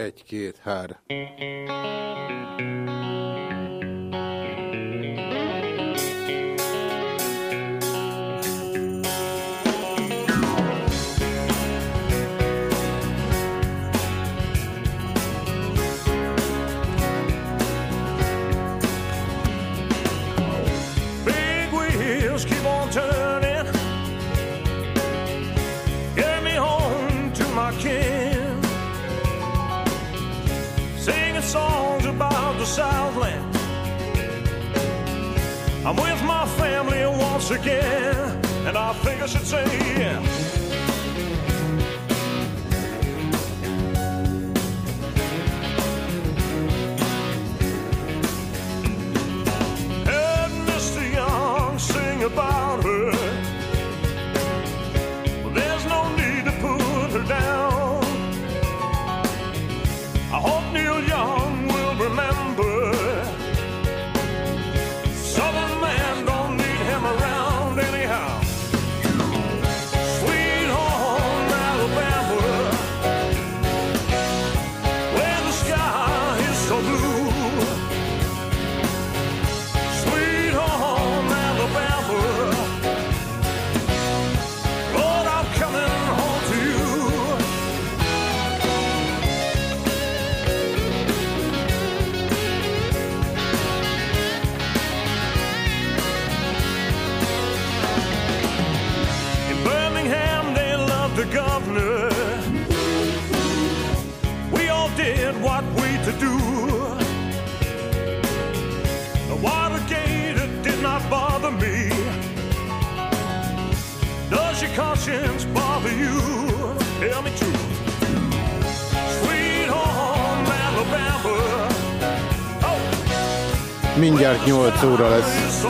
egy, két, hár. again, and think I should say, Mindjárt 8 óra lesz.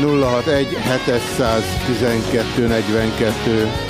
nulla hat egy 712 42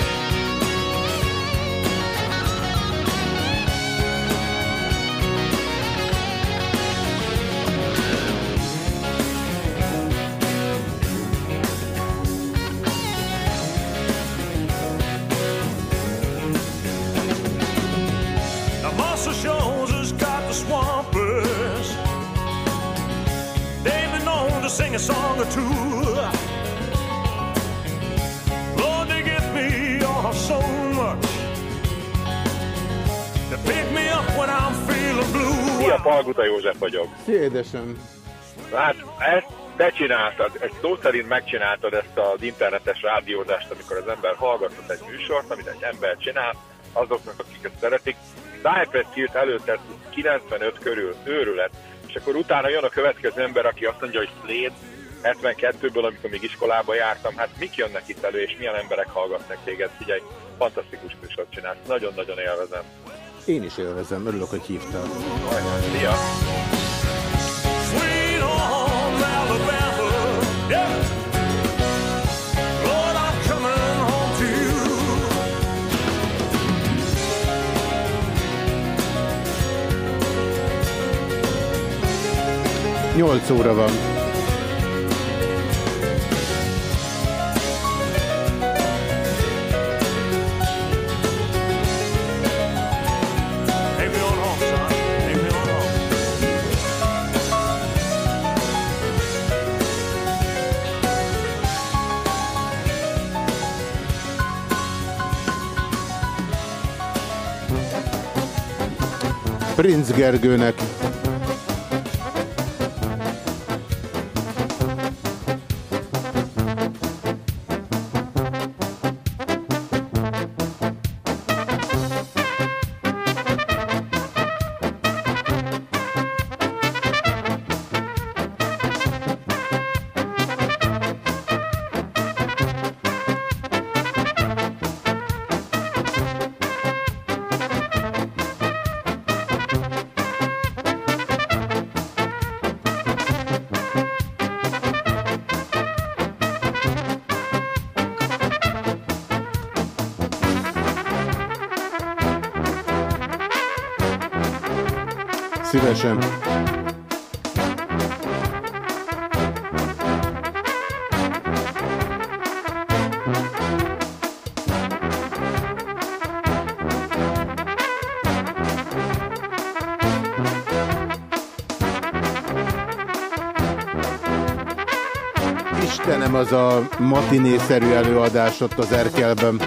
Szia, édesem. Hát, ezt te csináltad, ezt szó szerint megcsináltad ezt az internetes rádiózást, amikor az ember hallgatott egy műsort, amit egy ember csinál, azoknak, akik ezt szeretik. Cypress Hill előtett 95 körül őrület, és akkor utána jön a következő ember, aki azt mondja, hogy Slade, 72-ből, amikor még iskolába jártam, hát mik jönnek itt elő, és milyen emberek hallgatnak téged, figyelj, fantasztikus műsort csinálsz, nagyon-nagyon élvezem. Én is élvezem, örülök, hogy hívtál. Szia! 8 óra van. Prince Gergőnek. Az a matinészerű előadás ott az Erkelben.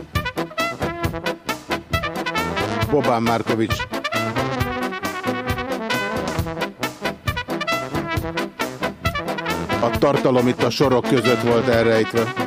Bobán Márkovics. A tartalom itt a sorok között volt elrejtve.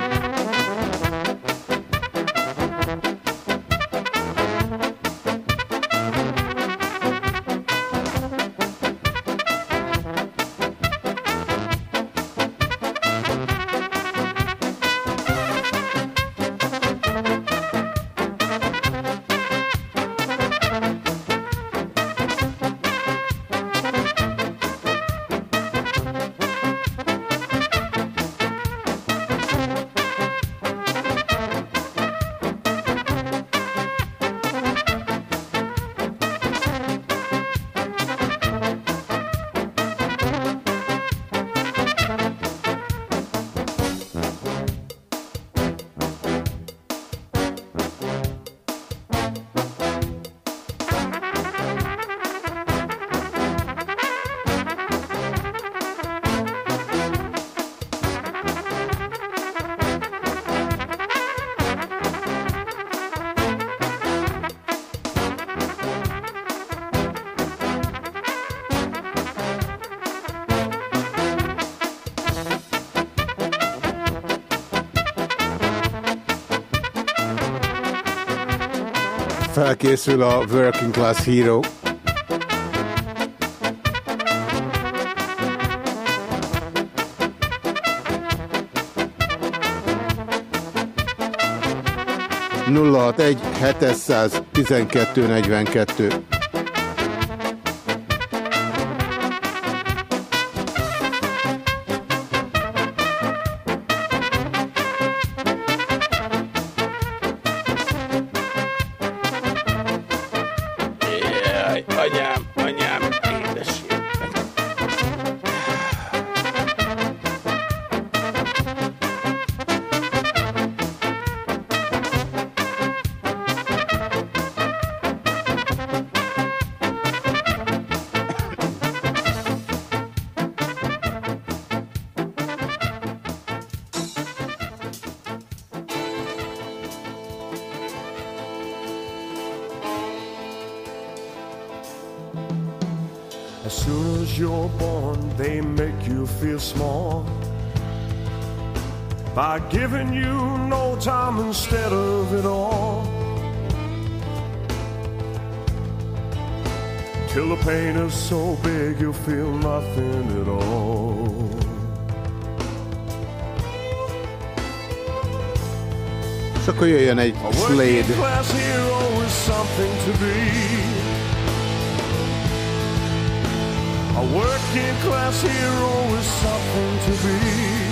Felkészül a Working Class Hero. nulla egy 712 42. Nothing at all. És akkor jöjjön egy A working Slade. class hero is something to be. A working class hero is something to be.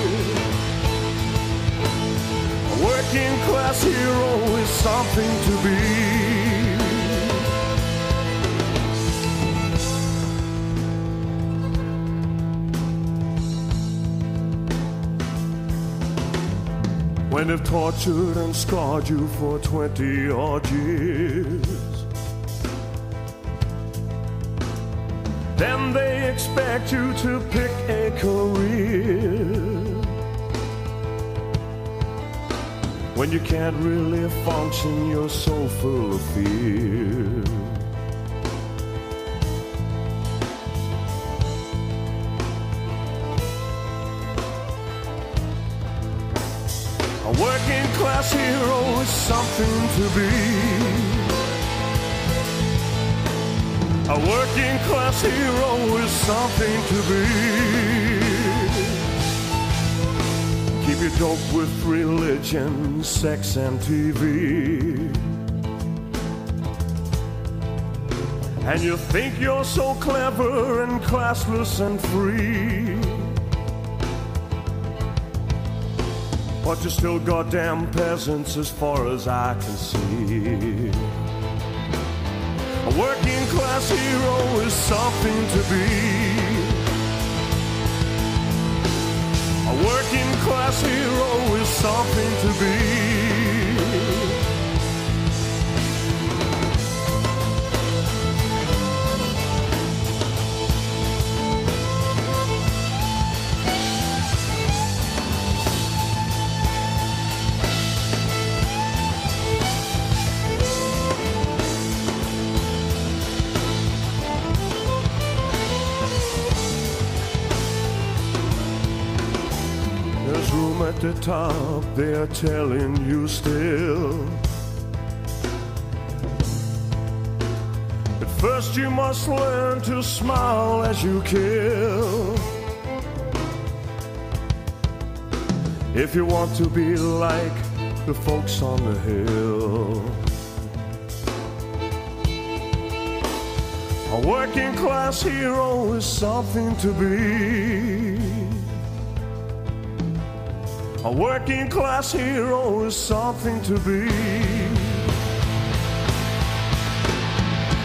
Working class hero is something to be. When they've tortured and scarred you for 20 odd years. Then they expect you to pick can't really function, you're so full of fear. A working class hero is something to be. A working class hero is something to be. Your dope with religion, sex, and TV. And you think you're so clever and classless and free. But you're still goddamn peasants as far as I can see. A working class hero is something to be. A working class hero is something to be. Top, they're telling you still. But first, you must learn to smile as you kill. If you want to be like the folks on the hill. A working class hero is something to be. A working class hero is something to be.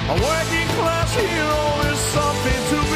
A working class hero is something to be.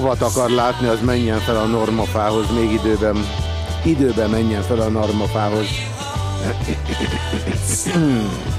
havat akar látni, az menjen fel a normafához még időben. Időben menjen fel a normafához. [clears throat]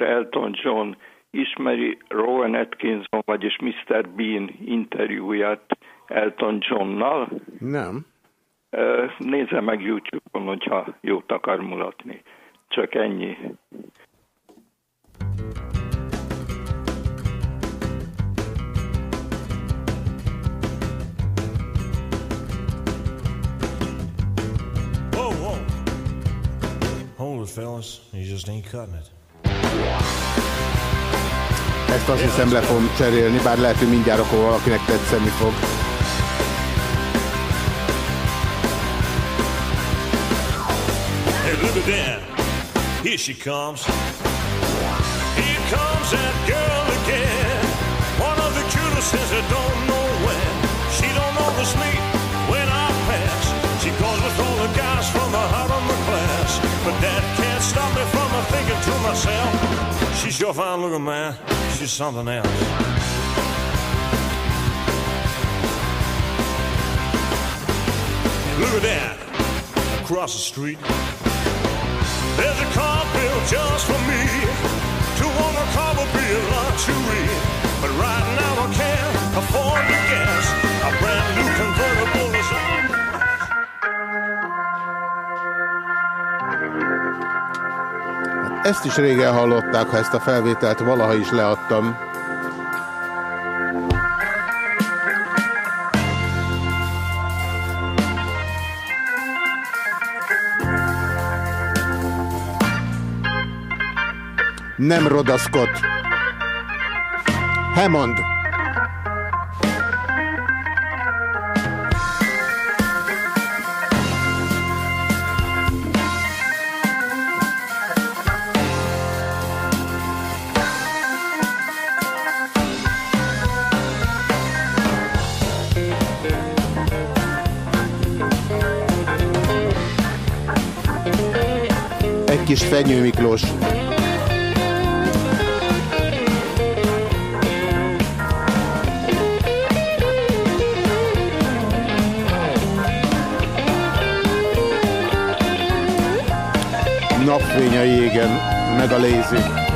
már Elton John ismeri Rowan Atkinson, vagyis Mr. Bean interjúját Elton Johnnal, Nem. nézze meg YouTube-on, hogyha jót akar mulatni. Csak ennyi. Whoa, whoa. Hold it, fellas. You just ain't cutting it. Ezt azt hiszem le fogom cserélni, bár lehet, hogy mindjárt akkor valakinek tetszeni fog. Hey, look at. Here she comes. Here comes that girl again. One of the cutest I don't know when. She don't notice me when myself. She's sure fine looking, man. She's something else. Look at that. Across the street. There's a car built just for me. To own a car would be a luxury. But right now I can't Ezt is régen hallották, ha ezt a felvételt valaha is leadtam. Nem Rhoda Scott. Hammond. Kis Fenyő Miklós. napfény a jégen, meg a lézi.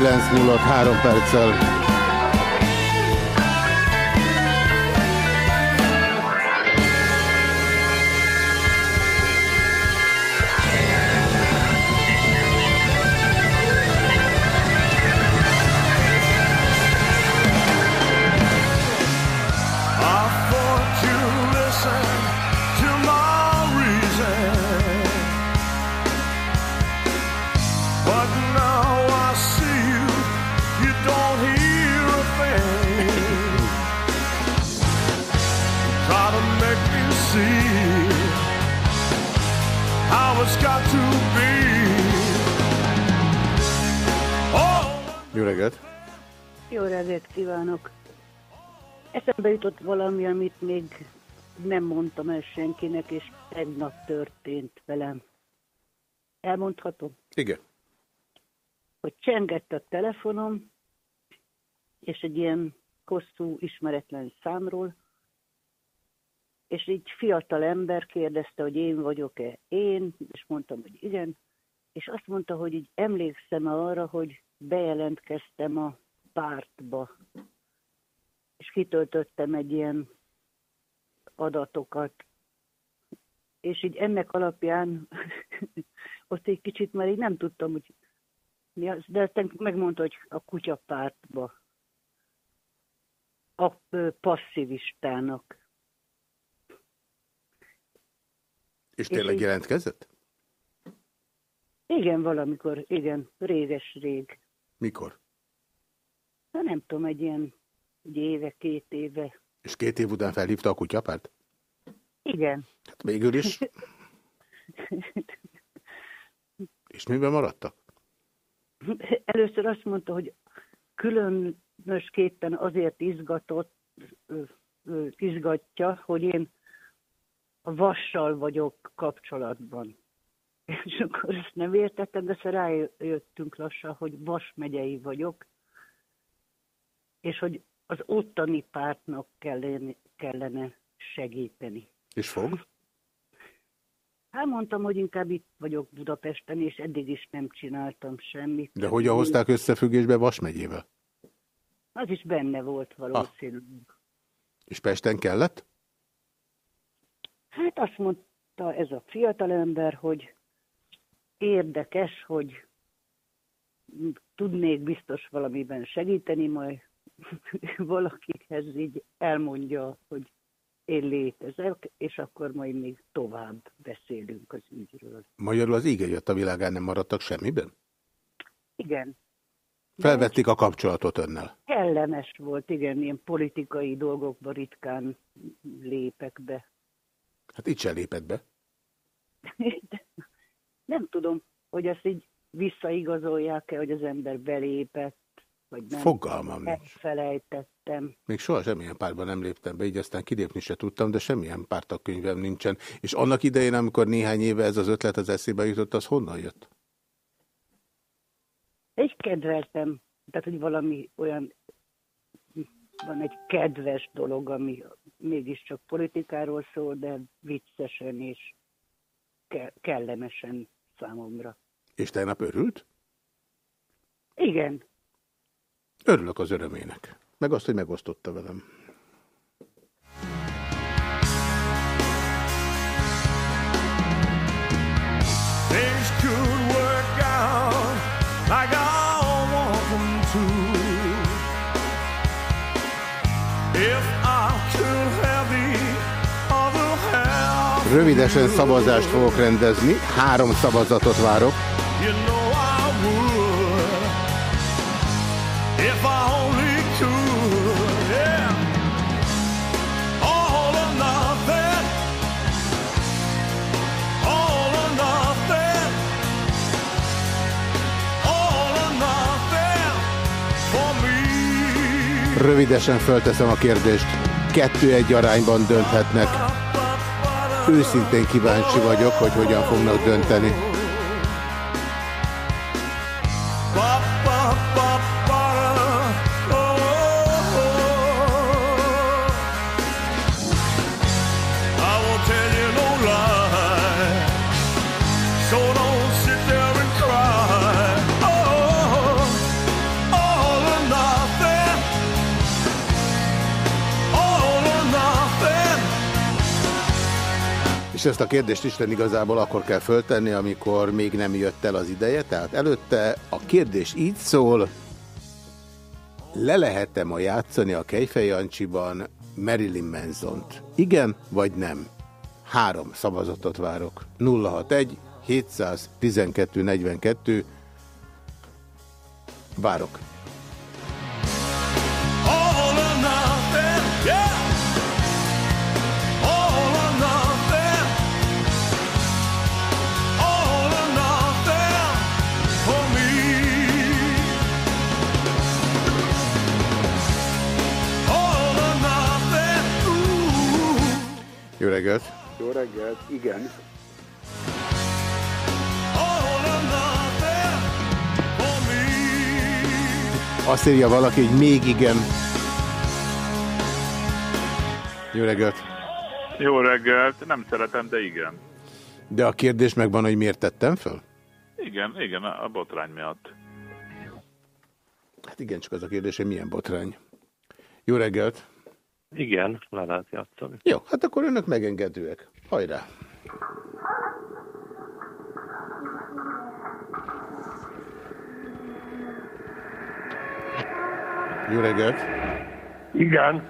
9 múlott három perccel. El senkinek, és tegnap történt velem. Elmondhatom? Igen. Hogy csengett a telefonom, és egy ilyen hosszú, ismeretlen számról, és így fiatal ember kérdezte, hogy én vagyok-e én, és mondtam, hogy igen, és azt mondta, hogy így emlékszem arra, hogy bejelentkeztem a pártba, és kitöltöttem egy ilyen adatokat, és így ennek alapján [laughs] ott egy kicsit már így nem tudtam, hogy mi az, de aztán megmondta, hogy a kutyapártba, a passzivistának. És tényleg így- jelentkezett? Igen, valamikor, igen, réges-rég. Mikor? Hát nem tudom, egy ilyen egy éve, két éve. És két év után felhívta a kutyapárt? Igen. Hát végül is. [laughs] És miben maradtak? Először azt mondta, hogy különösképpen azért izgatott, izgatja, hogy én a vassal vagyok kapcsolatban. És akkor ezt nem értettem, de aztán rájöttünk lassan, hogy Vas megyei vagyok, és hogy az ottani pártnak kellene, kellene segíteni. És fog? Hát mondtam, hogy inkább itt vagyok Budapesten, és eddig is nem csináltam semmit. De hogyan hozták összefüggésbe Vas megyével? Az is benne volt valószínűleg. És Pesten kellett? Hát azt mondta ez a fiatalember, hogy érdekes, hogy tudnék biztos valamiben segíteni, majd [laughs] valakihez így elmondja, hogy én létezek, és akkor majd még tovább beszélünk az ügyről. Magyarul az íge jött a világán nem maradtak semmiben? Igen, Felvették a kapcsolatot önnel. kellemes volt, igen, ilyen politikai dolgokba ritkán lépek be. Hát itt se lépett be. [laughs] nem tudom, hogy ezt így visszaigazolják-e, hogy az ember belépett, vagy nem. Fogalmam nincs. Elfelejtettem. Még soha semmilyen pártban nem léptem be, így aztán kilépni se tudtam, de semmilyen pártakönyvem nincsen. És annak idején, amikor néhány éve ez az ötlet az eszébe jutott, az honnan jött? Egy kedveltem, tehát hogy valami olyan, van egy kedves dolog, ami mégiscsak politikáról szól, de viccesen és ke- kellemesen számomra. És tegnap örült? Igen, Örülök az örömének. Meg azt, hogy megosztotta velem. Things could work out like I want them to. If I could have the other half, Rövidesen szavazást fogok rendezni. Három szavazatot várok. you know Rövidesen fölteszem a kérdést. Kettő-egy arányban dönthetnek. Őszintén kíváncsi vagyok, hogy hogyan fognak dönteni. És ezt a kérdést Isten igazából akkor kell föltenni, amikor még nem jött el az ideje. Tehát előtte a kérdés így szól, le lehet-e ma játszani a Kejfej Jancsiban Marilyn Manson-t? Igen vagy nem? Három szavazatot várok. 061 712 42 Várok. Jó reggelt! Jó reggelt, igen. Azt írja valaki, hogy még igen. Jó reggelt! Jó reggelt, nem szeretem, de igen. De a kérdés megvan, hogy miért tettem föl? Igen, igen, a a botrány miatt. Hát igen, csak az a kérdés, hogy milyen botrány. Jó reggelt! Igen, le lehet játszani. Jó, hát akkor önök megengedőek. Hajrá! Jó reggelt! Igen.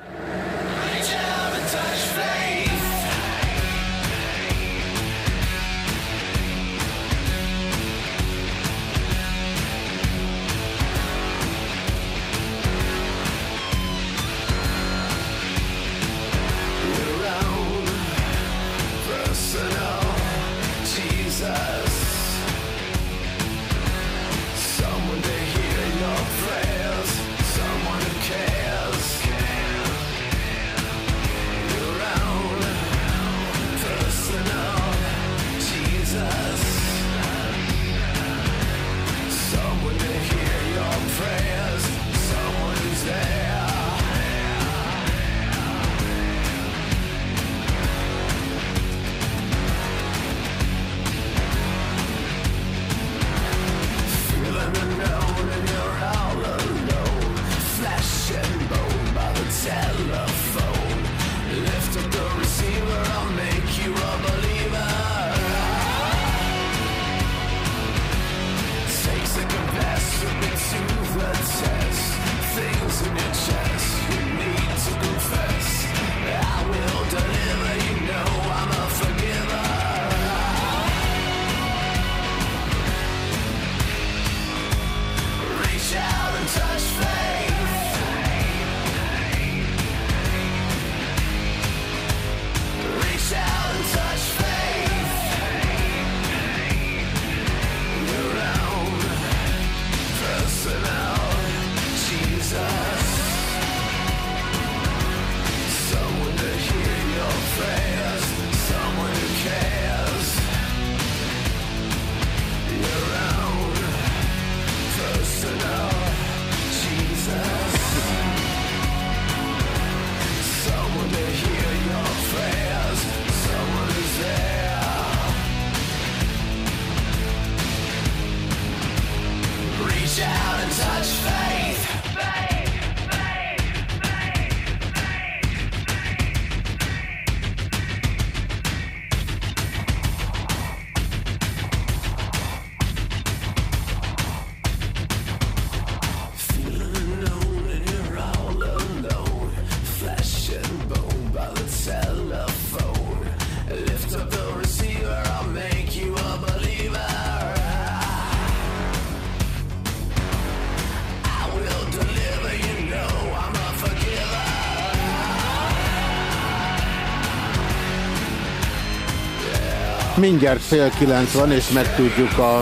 Mindjárt fél kilenc van, és megtudjuk a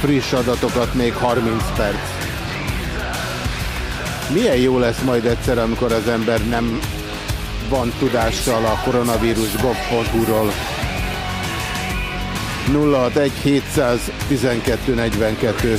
friss adatokat még 30 perc. Milyen jó lesz majd egyszer, amikor az ember nem van tudással a koronavírus gov.hu-ról. 061 712 42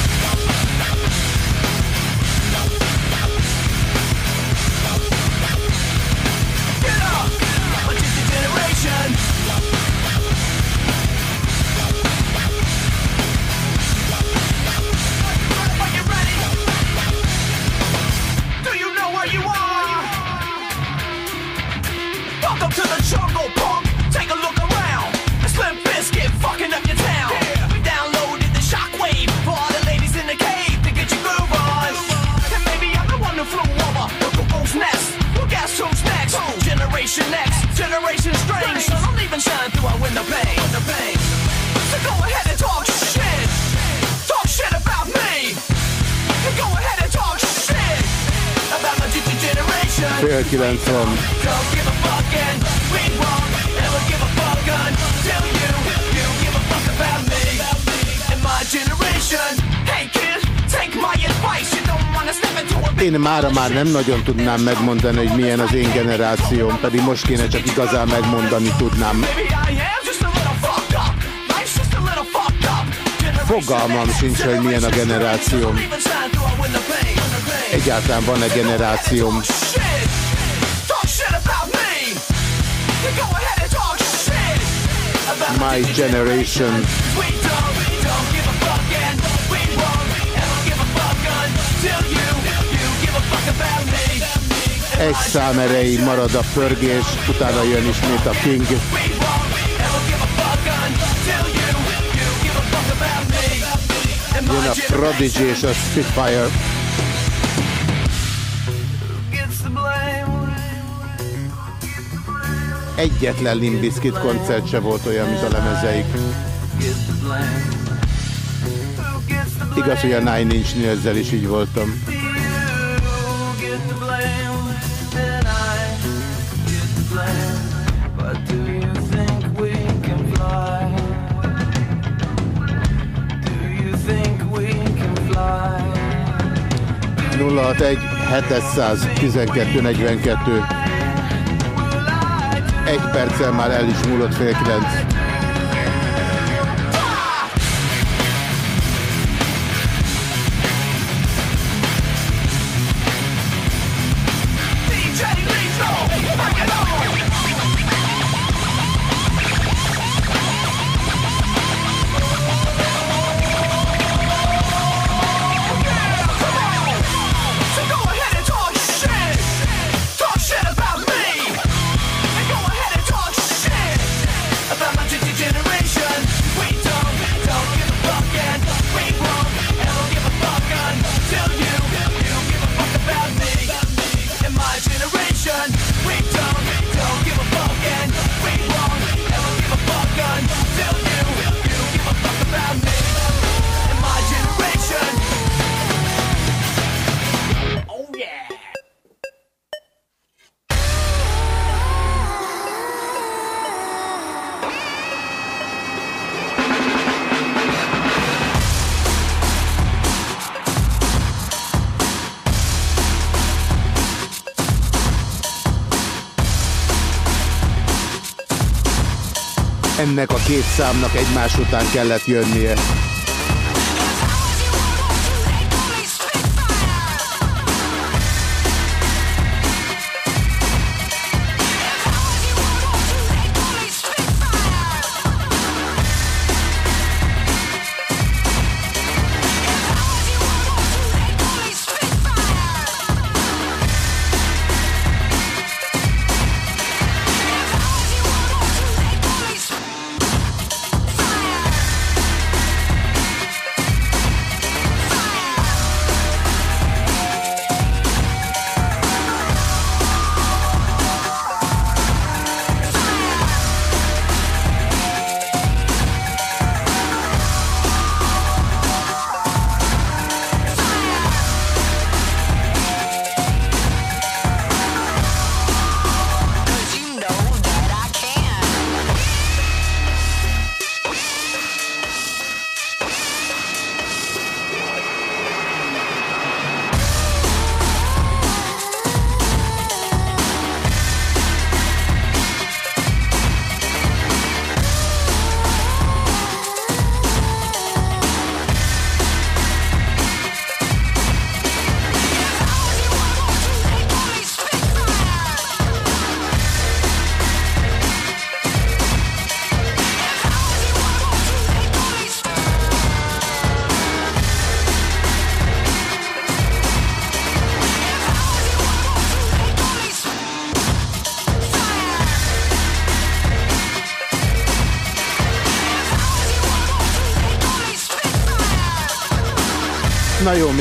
már nem nagyon tudnám megmondani, hogy milyen az én generációm, pedig most kéne csak igazán megmondani tudnám. Fogalmam sincs, hogy milyen a generációm. Egyáltalán van-e generációm? My Generation egy szám erejéig marad a pörgés, utána jön ismét a King. Jön a Prodigy és a Spitfire. Egyetlen Limbiskit koncert se volt olyan, mint a lemezeik. Igaz, hogy a Nine Inch-nél ezzel is így voltam. 061 712 42 egy perccel már el is múlott fél kilenc. Két számnak egymás után kellett jönnie.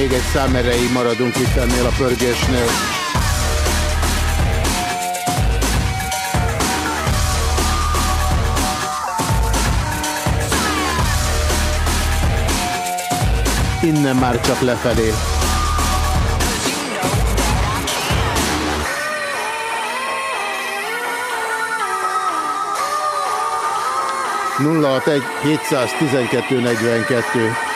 Még egy szám erejéig maradunk itt ennél a pörgésnél. Innen már csak lefelé. Nulla egy 712 42.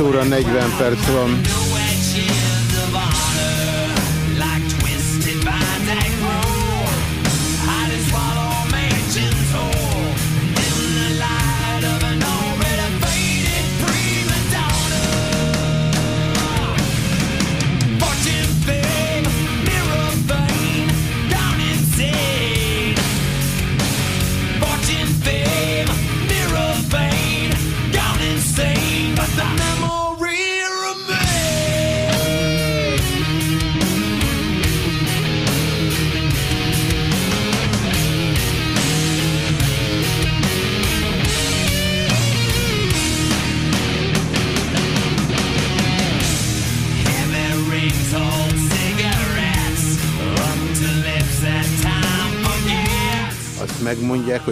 óra 40 perc van.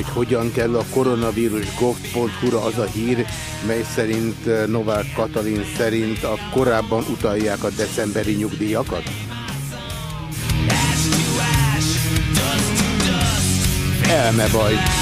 hogy hogyan kerül a koronavírus.gov.hu-ra az a hír, mely szerint eh, Novák Katalin szerint a korábban utalják a decemberi nyugdíjakat? Elmebaj. baj.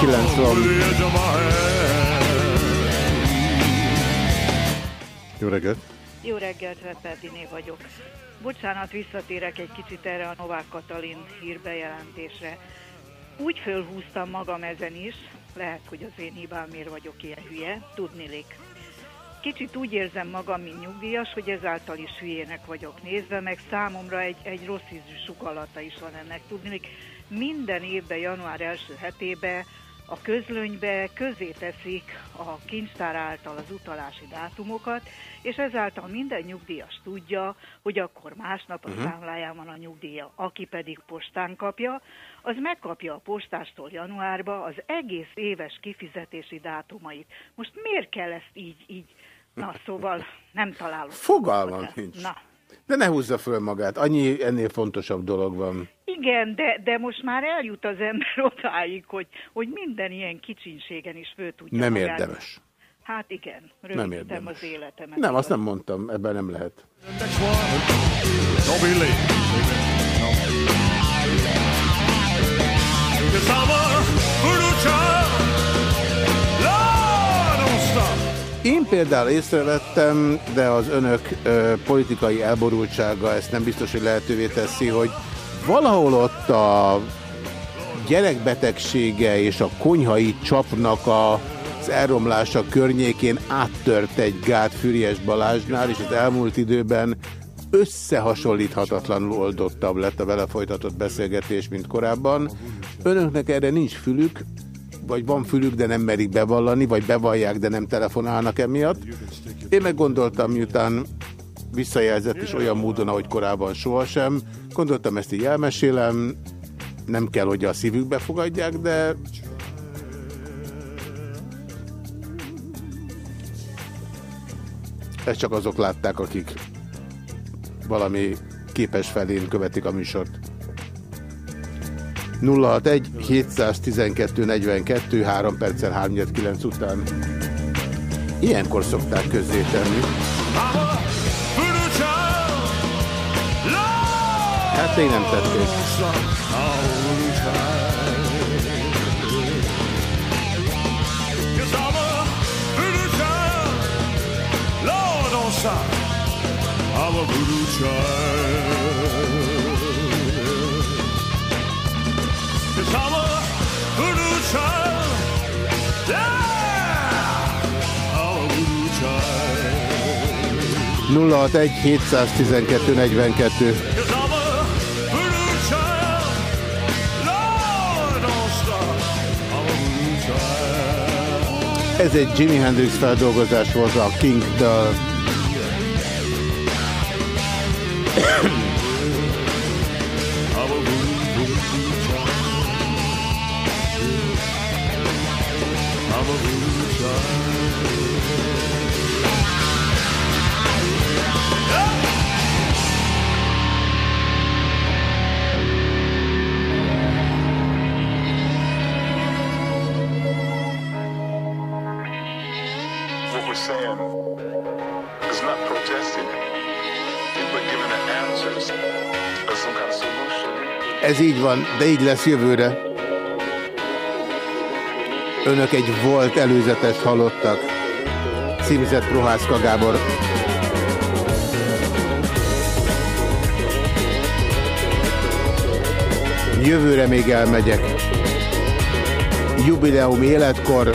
9 van. Jó reggelt! Jó reggelt, Veperdiné vagyok. Bocsánat, visszatérek egy kicsit erre a Novák Katalin hírbejelentésre. Úgy fölhúztam magam ezen is, lehet, hogy az én hibám miért vagyok ilyen hülye, tudnilik. Kicsit úgy érzem magam, mint nyugdíjas, hogy ezáltal is hülyének vagyok nézve, meg számomra egy, egy rossz ízű sugalata is van ennek. Tudnilik, minden évben, január első hetében a közlönybe közé teszik a kincstár által az utalási dátumokat, és ezáltal minden nyugdíjas tudja, hogy akkor másnap a Mhm. számláján van a nyugdíja. Aki pedig postán kapja, az megkapja a postástól januárba az egész éves kifizetési dátumait. Most miért kell ezt így, így? Na, szóval nem találok. Fogalmam nincs. Na, De ne húzza föl magát, annyi ennél fontosabb dolog van. igen, de, de most már eljut az ember odáig, hogy, hogy minden ilyen kicsinségen is föl tudja Nem magát. érdemes. Hát igen, Nem érdemes. az életemet. Nem, azt nem mondtam, ebben nem lehet. Don't Én például észrevettem, de az önök ö, politikai elborultsága ezt nem biztos, hogy lehetővé teszi, hogy valahol ott a gyerekbetegsége és a konyhai csapnak a, az elromlása környékén áttört egy gát Füriás Balázsnál, és az elmúlt időben összehasonlíthatatlanul oldottabb lett a vele folytatott beszélgetés, mint korábban. Önöknek erre nincs fülük, vagy van fülük, de nem merik bevallani, vagy bevallják, de nem telefonálnak emiatt. Én meg gondoltam, miután visszajelzett is olyan módon, ahogy korábban sohasem, gondoltam ezt így elmesélem, nem kell, hogy a szívükbe fogadják, de ezt csak azok látták, akik valami képes felén követik a műsort. 061 712 42 3 perccel 39 után. Ilyenkor szokták közzétenni. Hát még nem tették. I'm a voodoo child 061 712 42. Ez egy Jimi Hendrix feldolgozás volt a King dal. I'm a saying is not protesting, but giving the answers or some kind of solution. Ez így van, de így lesz jövőre. Önök egy volt előzetest hallottak. Címzett Prohászka Gábor. Jövőre még elmegyek. Jubileum életkor.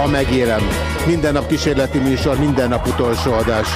Ha megélem. Minden nap kísérleti műsor, minden nap utolsó adás.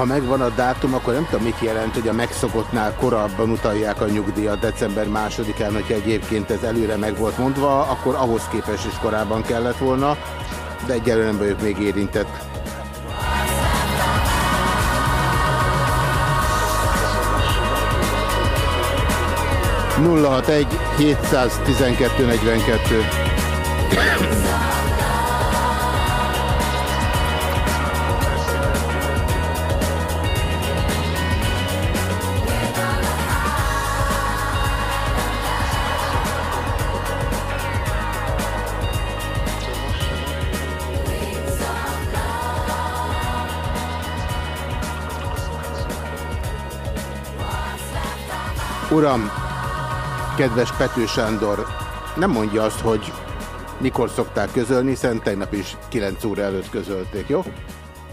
Ha megvan a dátum, akkor nem tudom, mit jelent, hogy a megszokottnál korábban utalják a nyugdíjat december másodikán, hogyha egyébként ez előre meg volt mondva, akkor ahhoz képest is korábban kellett volna, de egyelőre nem vagyok még érintett. nulla hat egy 712 42 Uram, kedves Pető Sándor, nem mondja azt, hogy mikor szokták közölni, hiszen tegnap is 9 óra előtt közölték, jó?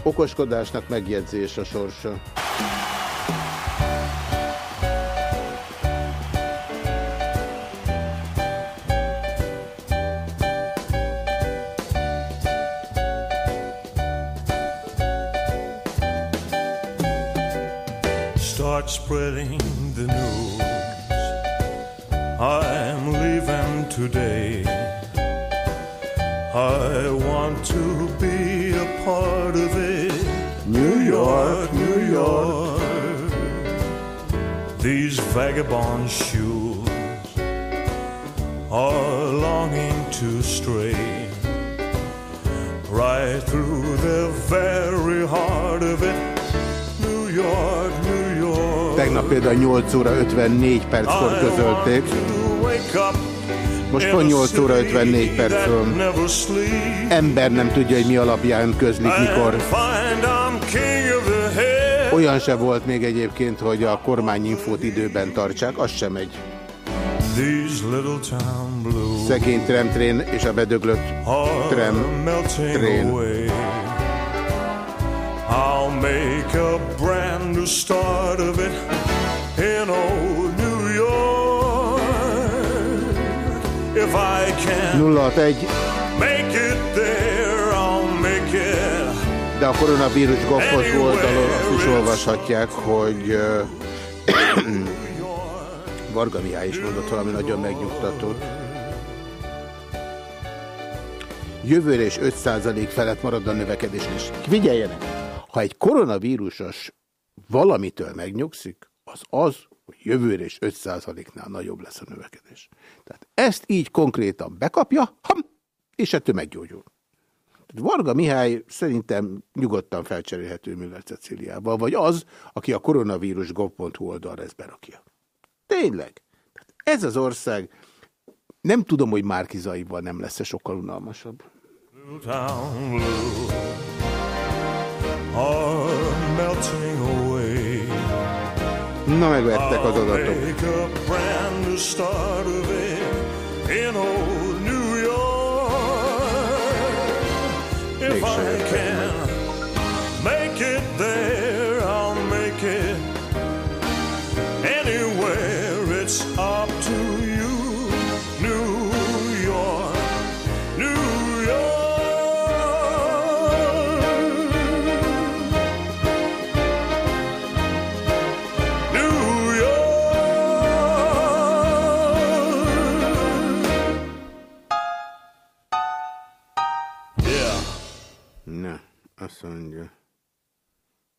Okoskodásnak megjegyzés a sorsa. Today. I want to be a part of it. New York, New York. These vagabond shoes are longing to stray right through the very heart of it. New York, New York. Tegnap például 8 óra 54 perckor közölték. Most van 8 óra 54 perc van. Ember nem tudja, hogy mi alapján közlik mikor. Olyan se volt még egyébként, hogy a kormányinfót időben tartsák, az sem blues Szegény tramtrén és a bedöglött are tram melting trén. away. I'll make a brand new start of it in old If I can 061 make it there, I'll make it. De a koronavírus goppot oldalon azt is olvashatják, hogy Varga Mihály is mondott valami nagyon megnyugtatót. Jövőre is 5% felett marad a növekedés. És figyeljenek, ha egy koronavírusos valamitől megnyugszik, az az, hogy jövőre is 5%-nál nagyobb lesz a növekedés. Tehát ezt így konkrétan bekapja, ham, és ettől meggyógyul. Tehát Varga Mihály szerintem nyugodtan felcserélhető Müller Ceciliával, vagy az, aki a koronavírus gov.hu oldalra ezt berakja. Tényleg. Tehát ez az ország, nem tudom, hogy Márkizaival nem lesz-e sokkal unalmasabb. Na, megvettek az adatok. In old New York. If Make I can azt mondja.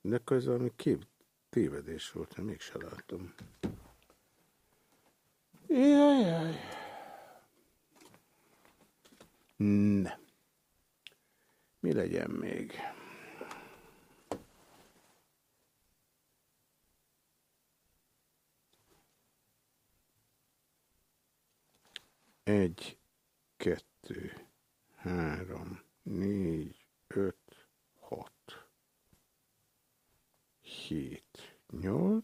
De közben valami kép tévedés volt, mert mégse látom. Jajjaj. Ne. Mi legyen még? Egy, kettő, három, négy, 7, 8,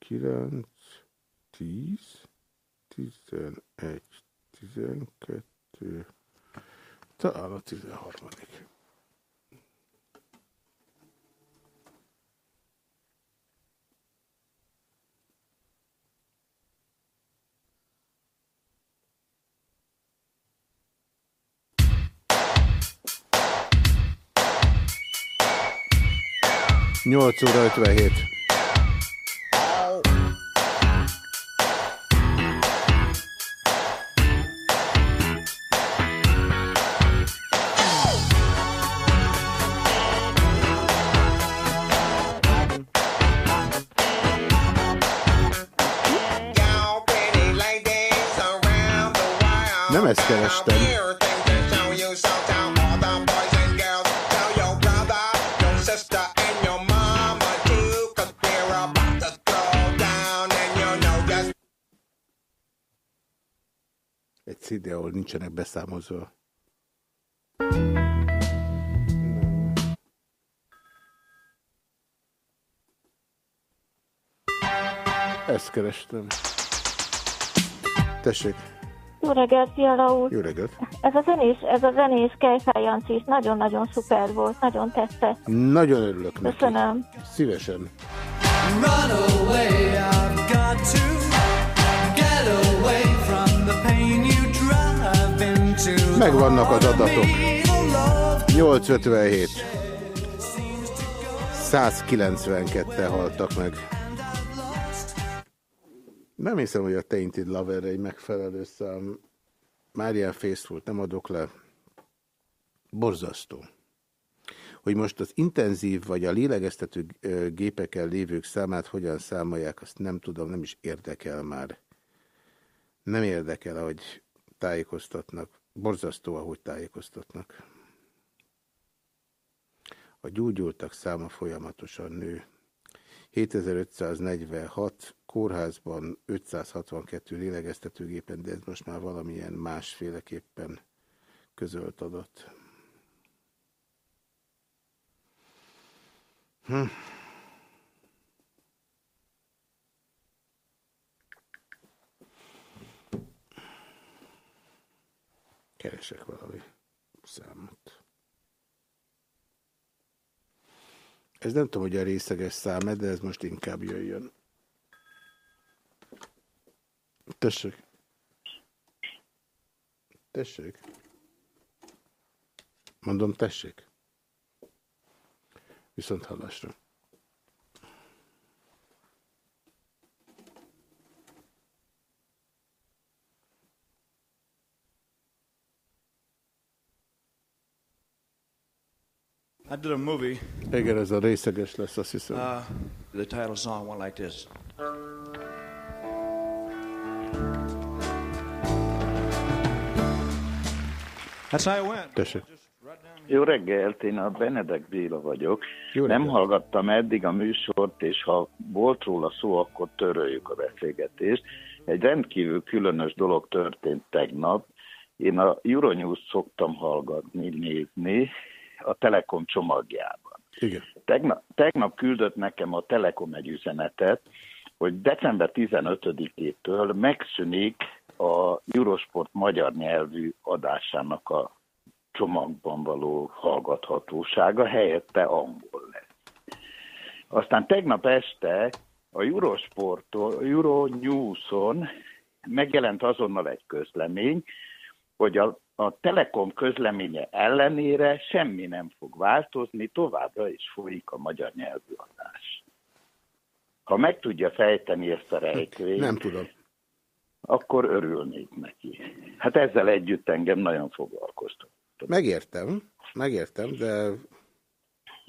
9, 10, 11, 12, talán a 13. Nyolc óra ötvenhét. Nem ezt kerestem. Egy CD, ahol nincsenek beszámozva. Ezt kerestem. Tessék, Jó reggelt, Fiala úr! jó reggelt. Ez a zenés, ez a zenés Kejfel Janci is nagyon-nagyon szuper volt, nagyon tetszett. Nagyon örülök neki. Köszönöm. Szívesen. Megvannak az adatok. 857. 192 haltak meg. Nem hiszem, hogy a Tainted Lover egy megfelelő szám. Már ilyen nem adok le. Borzasztó. Hogy most az intenzív vagy a lélegeztető gépeken lévők számát hogyan számolják, azt nem tudom, nem is érdekel már. Nem érdekel, ahogy tájékoztatnak. Borzasztó, ahogy tájékoztatnak. A gyógyultak száma folyamatosan nő. 7546 kórházban, 562 lélegeztetőgépen, de ez most már valamilyen másféleképpen közölt adat. Hm. Keresek valami számot. Ez nem tudom, hogy a részeges szám de ez most inkább jöjjön. Tessék. Tessék. Mondom, tessék. Viszont hallásra. I did a movie. Igen, ez a részeges lesz, azt hiszem. Uh, the title song went like this. That's how it went. Tessék. Jó reggelt, én a Benedek Béla vagyok. Jó Nem hallgattam eddig a műsort, és ha volt róla szó, akkor töröljük a beszélgetést. Egy rendkívül különös dolog történt tegnap. Én a Euronews szoktam hallgatni, nézni a Telekom csomagjában. Igen. Tegnap, tegnap küldött nekem a Telekom egy üzenetet, hogy december 15-től megszűnik a Eurosport magyar nyelvű adásának a csomagban való hallgathatósága, helyette angol lesz. Aztán tegnap este a Eurosporton, Euronews-on megjelent azonnal egy közlemény, hogy a, a Telekom közleménye ellenére semmi nem fog változni, továbbra is folyik a magyar nyelvű adás. Ha meg tudja fejteni ezt a rejtvényt, Nem tudom. akkor örülnék neki. Hát ezzel együtt engem nagyon foglalkoztat. Megértem, megértem, de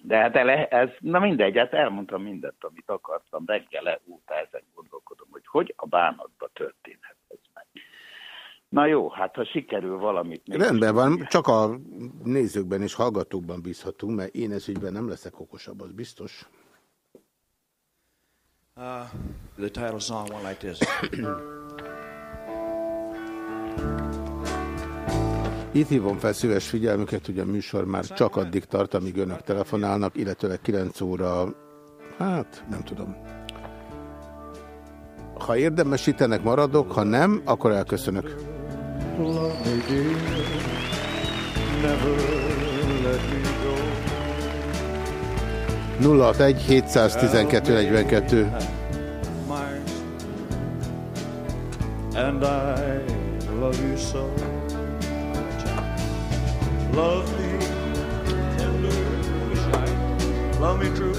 De hát ele, ez, na mindegy, hát elmondtam mindent, amit akartam. Reggel óta ezen gondolkodom, hogy hogy a bánatba történhet ez meg. Na jó, hát ha sikerül valamit... rendben van, csak a nézőkben és hallgatókban bízhatunk, mert én ez ügyben nem leszek okosabb, az biztos. Uh, the title song went like this. [coughs] Itt hívom fel szíves figyelmüket, hogy a műsor már csak addig tart, amíg önök telefonálnak, illetőleg 9 óra, hát nem tudom. Ha érdemesítenek, maradok, ha nem, akkor elköszönök. Go. 061 712 42. Mine. And I Love me tender, shy. Love me true.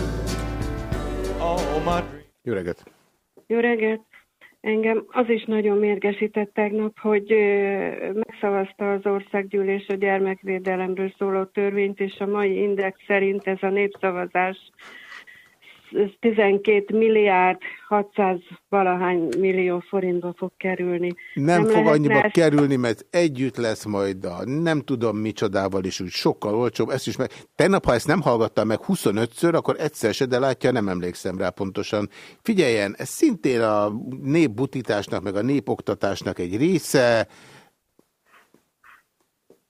All my dreams. Jó reggelt! Jó reggelt! Engem az is nagyon mérgesített tegnap, hogy megszavazta az országgyűlés a gyermekvédelemről szóló törvényt, és a mai index szerint ez a népszavazás 12 milliárd 600 valahány millió forintba fog kerülni. Nem, fog lehetne annyiba ezt- kerülni, mert együtt lesz majd a nem tudom micsodával is, úgy sokkal olcsóbb. Ezt is meg... Tegnap, ha ezt nem hallgattam meg 25-ször, akkor egyszer se, de látja, nem emlékszem rá pontosan. Figyeljen, ez szintén a népbutításnak, meg a népoktatásnak egy része.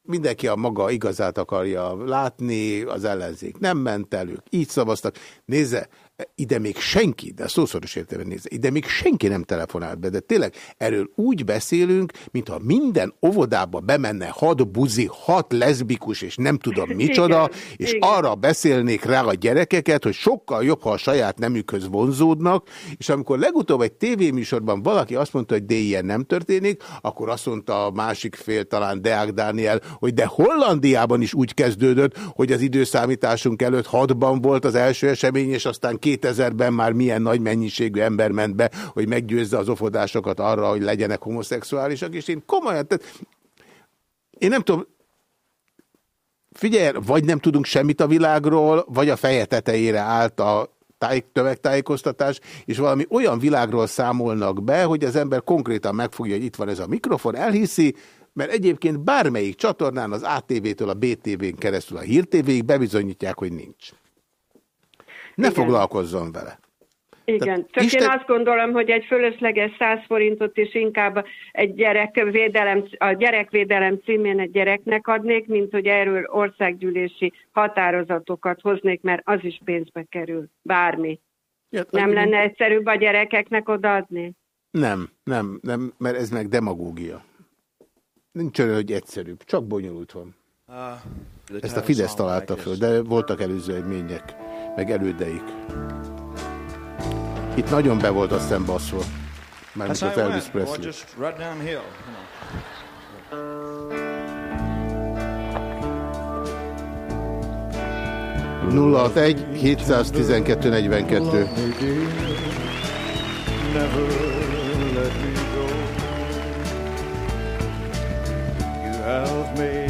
Mindenki a maga igazát akarja látni, az ellenzék nem ment el, ők így szavaztak. Nézze, ide még senki, de szószoros értelemben nézze, ide még senki nem telefonált be, de tényleg erről úgy beszélünk, mintha minden óvodába bemenne hat buzi, hat leszbikus, és nem tudom [laughs] micsoda, Igen, és igen. arra beszélnék rá a gyerekeket, hogy sokkal jobb, ha a saját nemükhöz vonzódnak, és amikor legutóbb egy tévéműsorban valaki azt mondta, hogy de ilyen nem történik, akkor azt mondta a másik fél, talán Deák Dániel, hogy de Hollandiában is úgy kezdődött, hogy az időszámításunk előtt hatban volt az első esemény, és aztán 2000-ben már milyen nagy mennyiségű ember ment be, hogy meggyőzze az ofodásokat arra, hogy legyenek homoszexuálisak, és én komolyan, tehát én nem tudom, figyelj, vagy nem tudunk semmit a világról, vagy a feje tetejére állt a táj, tömegtájékoztatás, és valami olyan világról számolnak be, hogy az ember konkrétan megfogja, hogy itt van ez a mikrofon, elhiszi, mert egyébként bármelyik csatornán, az ATV-től a BTV-n keresztül a Hír bebizonyítják, hogy nincs. Ne Igen. foglalkozzon vele. Igen, csak Isten- én azt gondolom, hogy egy fölösleges 100 forintot is inkább egy gyerekvédelem, a gyerekvédelem címén egy gyereknek adnék, mint hogy erről országgyűlési határozatokat hoznék, mert az is pénzbe kerül, bármi. Nem annyi- lenne egyszerűbb a gyerekeknek odaadni? Nem, nem, nem, mert ez meg demagógia. Nincs olyan, hogy egyszerűbb, csak bonyolult van. Uh, the Ezt a Fidesz találta föl, de voltak előző eredmények, meg elődeik. Itt nagyon be volt aztán baszva. Mármint how az Elvis Presley. know. 061 712 42. Never let me go. You have made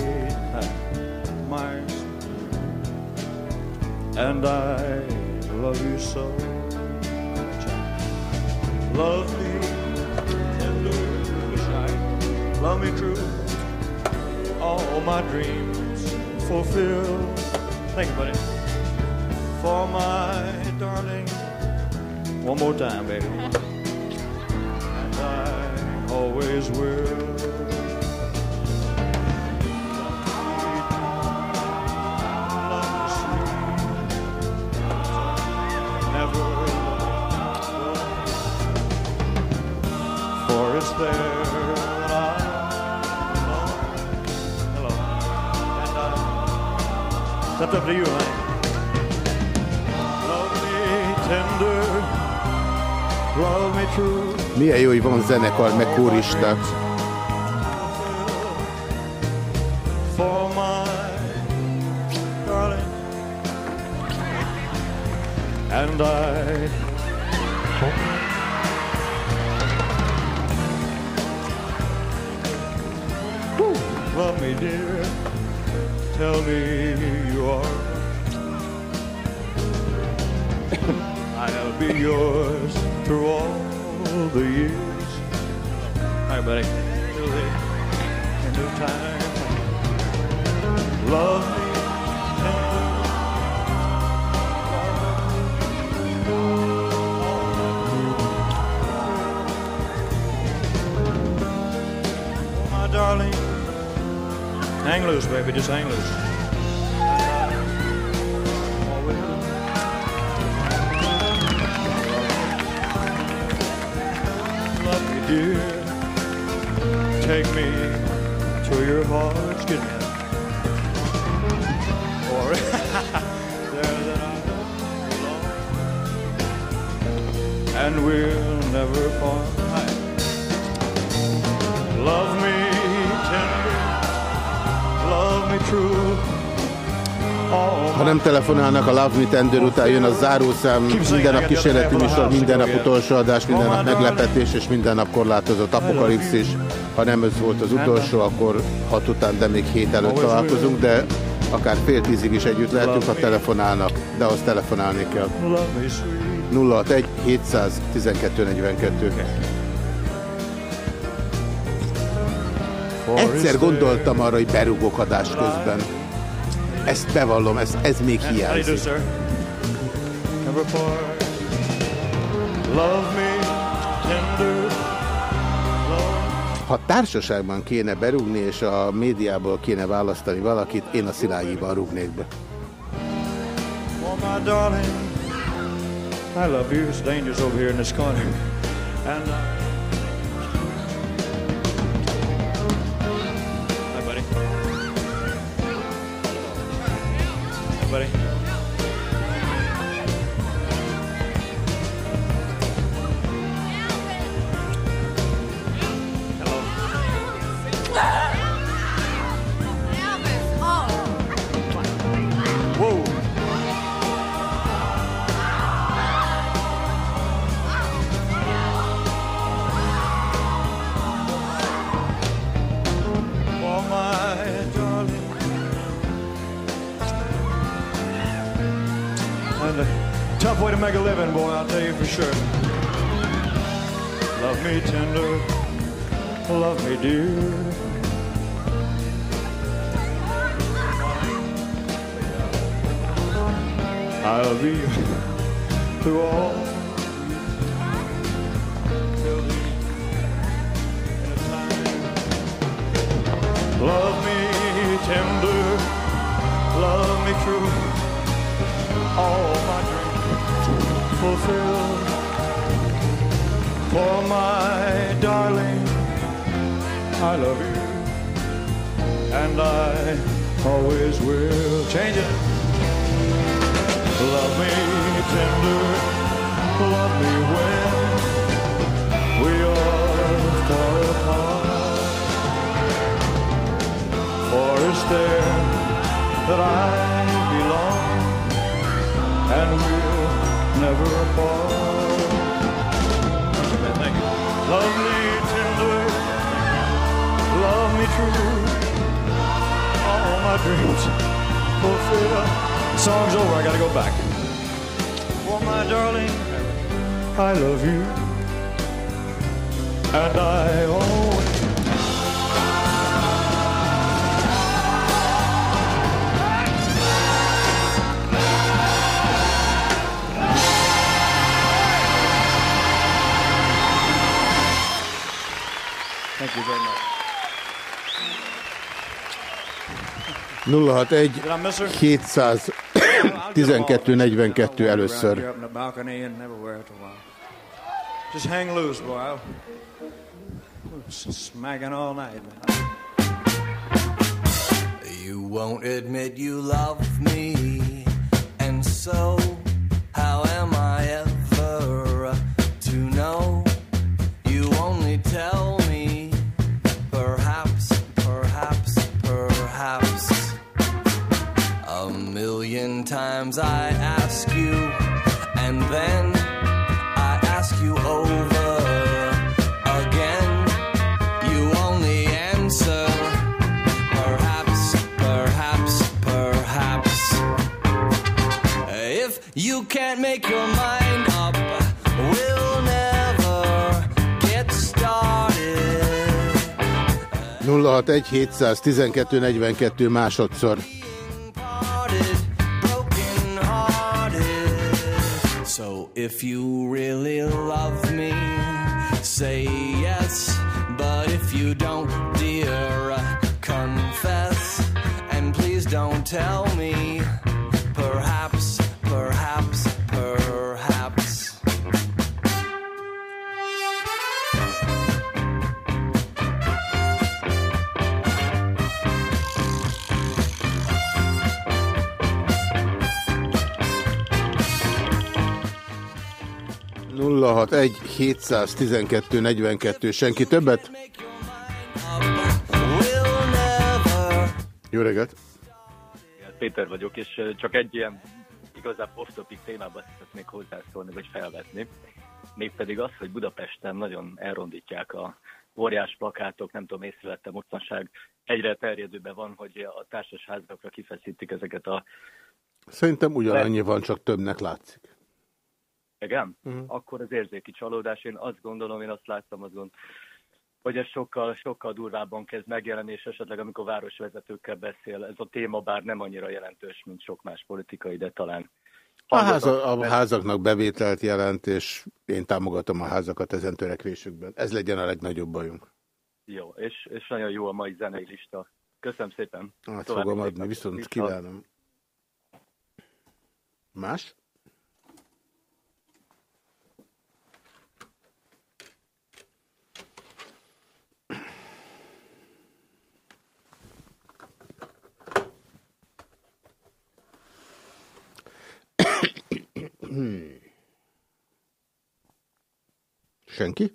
and I love you so. Love me tender, love me true. All my dreams fulfill. Thank you, buddy. For my darling. One more time, baby. And I always will. For it's there that I belong. Hello. And I. That's up to you, honey. Love me tender. Love me true. Milyen jó, hogy van zenekar, meg kórista. For my darling. And I. Love me, dear. Tell me you are. I'll be yours through all the years. Hi, buddy. Till end of time. Love me. Hang loose, baby, just hang loose. Dear. Take me to your heart. Excuse me. Or [laughs] there that I belong. And we'll never part. Ha nem telefonálnak a Love Me Tender után, jön a zárószám, minden nap kísérleti műsor, minden nap utolsó adás, minden nap meglepetés és minden nap korlátozott apokalipszis. Ha nem ez volt az utolsó, akkor hat után, de még hét előtt találkozunk, de akár fél tízig is együtt lehetünk, ha telefonálnak, de ahhoz telefonálni kell. Love me sweet. 061 712 42. Egyszer gondoltam arra, hogy berúgok adás közben. Ezt bevallom, ez, ez még hiányzik. Ha társaságban kéne berúgni, és a médiából kéne választani valakit, én a Szilágyiban rúgnék be. I love you. It's dangerous over here in this corner. And uh, 061 712 42 először. You're up in the balcony and never wear it a while. Just hang loose, boy. Smacking all night. You won't admit you love me, and so times I ask you, and then I ask you over again. You only answer, perhaps, perhaps, perhaps. If you can't make your mind up, we'll never get started. 061 712 42 másodszor. If you really love me, say yes. But if you don't, dear, uh, confess. And please don't tell 061 712 42 senki többet? Jó reggelt! Péter vagyok, és csak egy ilyen igazából off-topic témába szeretnék hozzászólni, vagy felvetni. Mégpedig az, hogy Budapesten nagyon elrondítják a óriás plakátok, nem tudom, észrevettem mostanság, egyre terjedőben van, hogy a társasházakra kifeszítik ezeket a... Szerintem ugyanannyi van, csak többnek látszik. Igen? Mhm. Akkor az érzéki csalódás. Én azt gondolom, én azt láttam, gondolom, hogy ez sokkal, sokkal durvábban kezd megjelenni, és esetleg amikor városvezetőkkel beszél, ez a téma bár nem annyira jelentős, mint sok más politikai, de talán A, háza, a házaknak bevételt jelent, és én támogatom a házakat ezen törekvésükben. Ez legyen a legnagyobb bajunk. Jó, és, és nagyon jó a mai zenei lista. Köszönöm szépen. Át További fogom adni, viszont Viszont. kívánom. Más? Senki?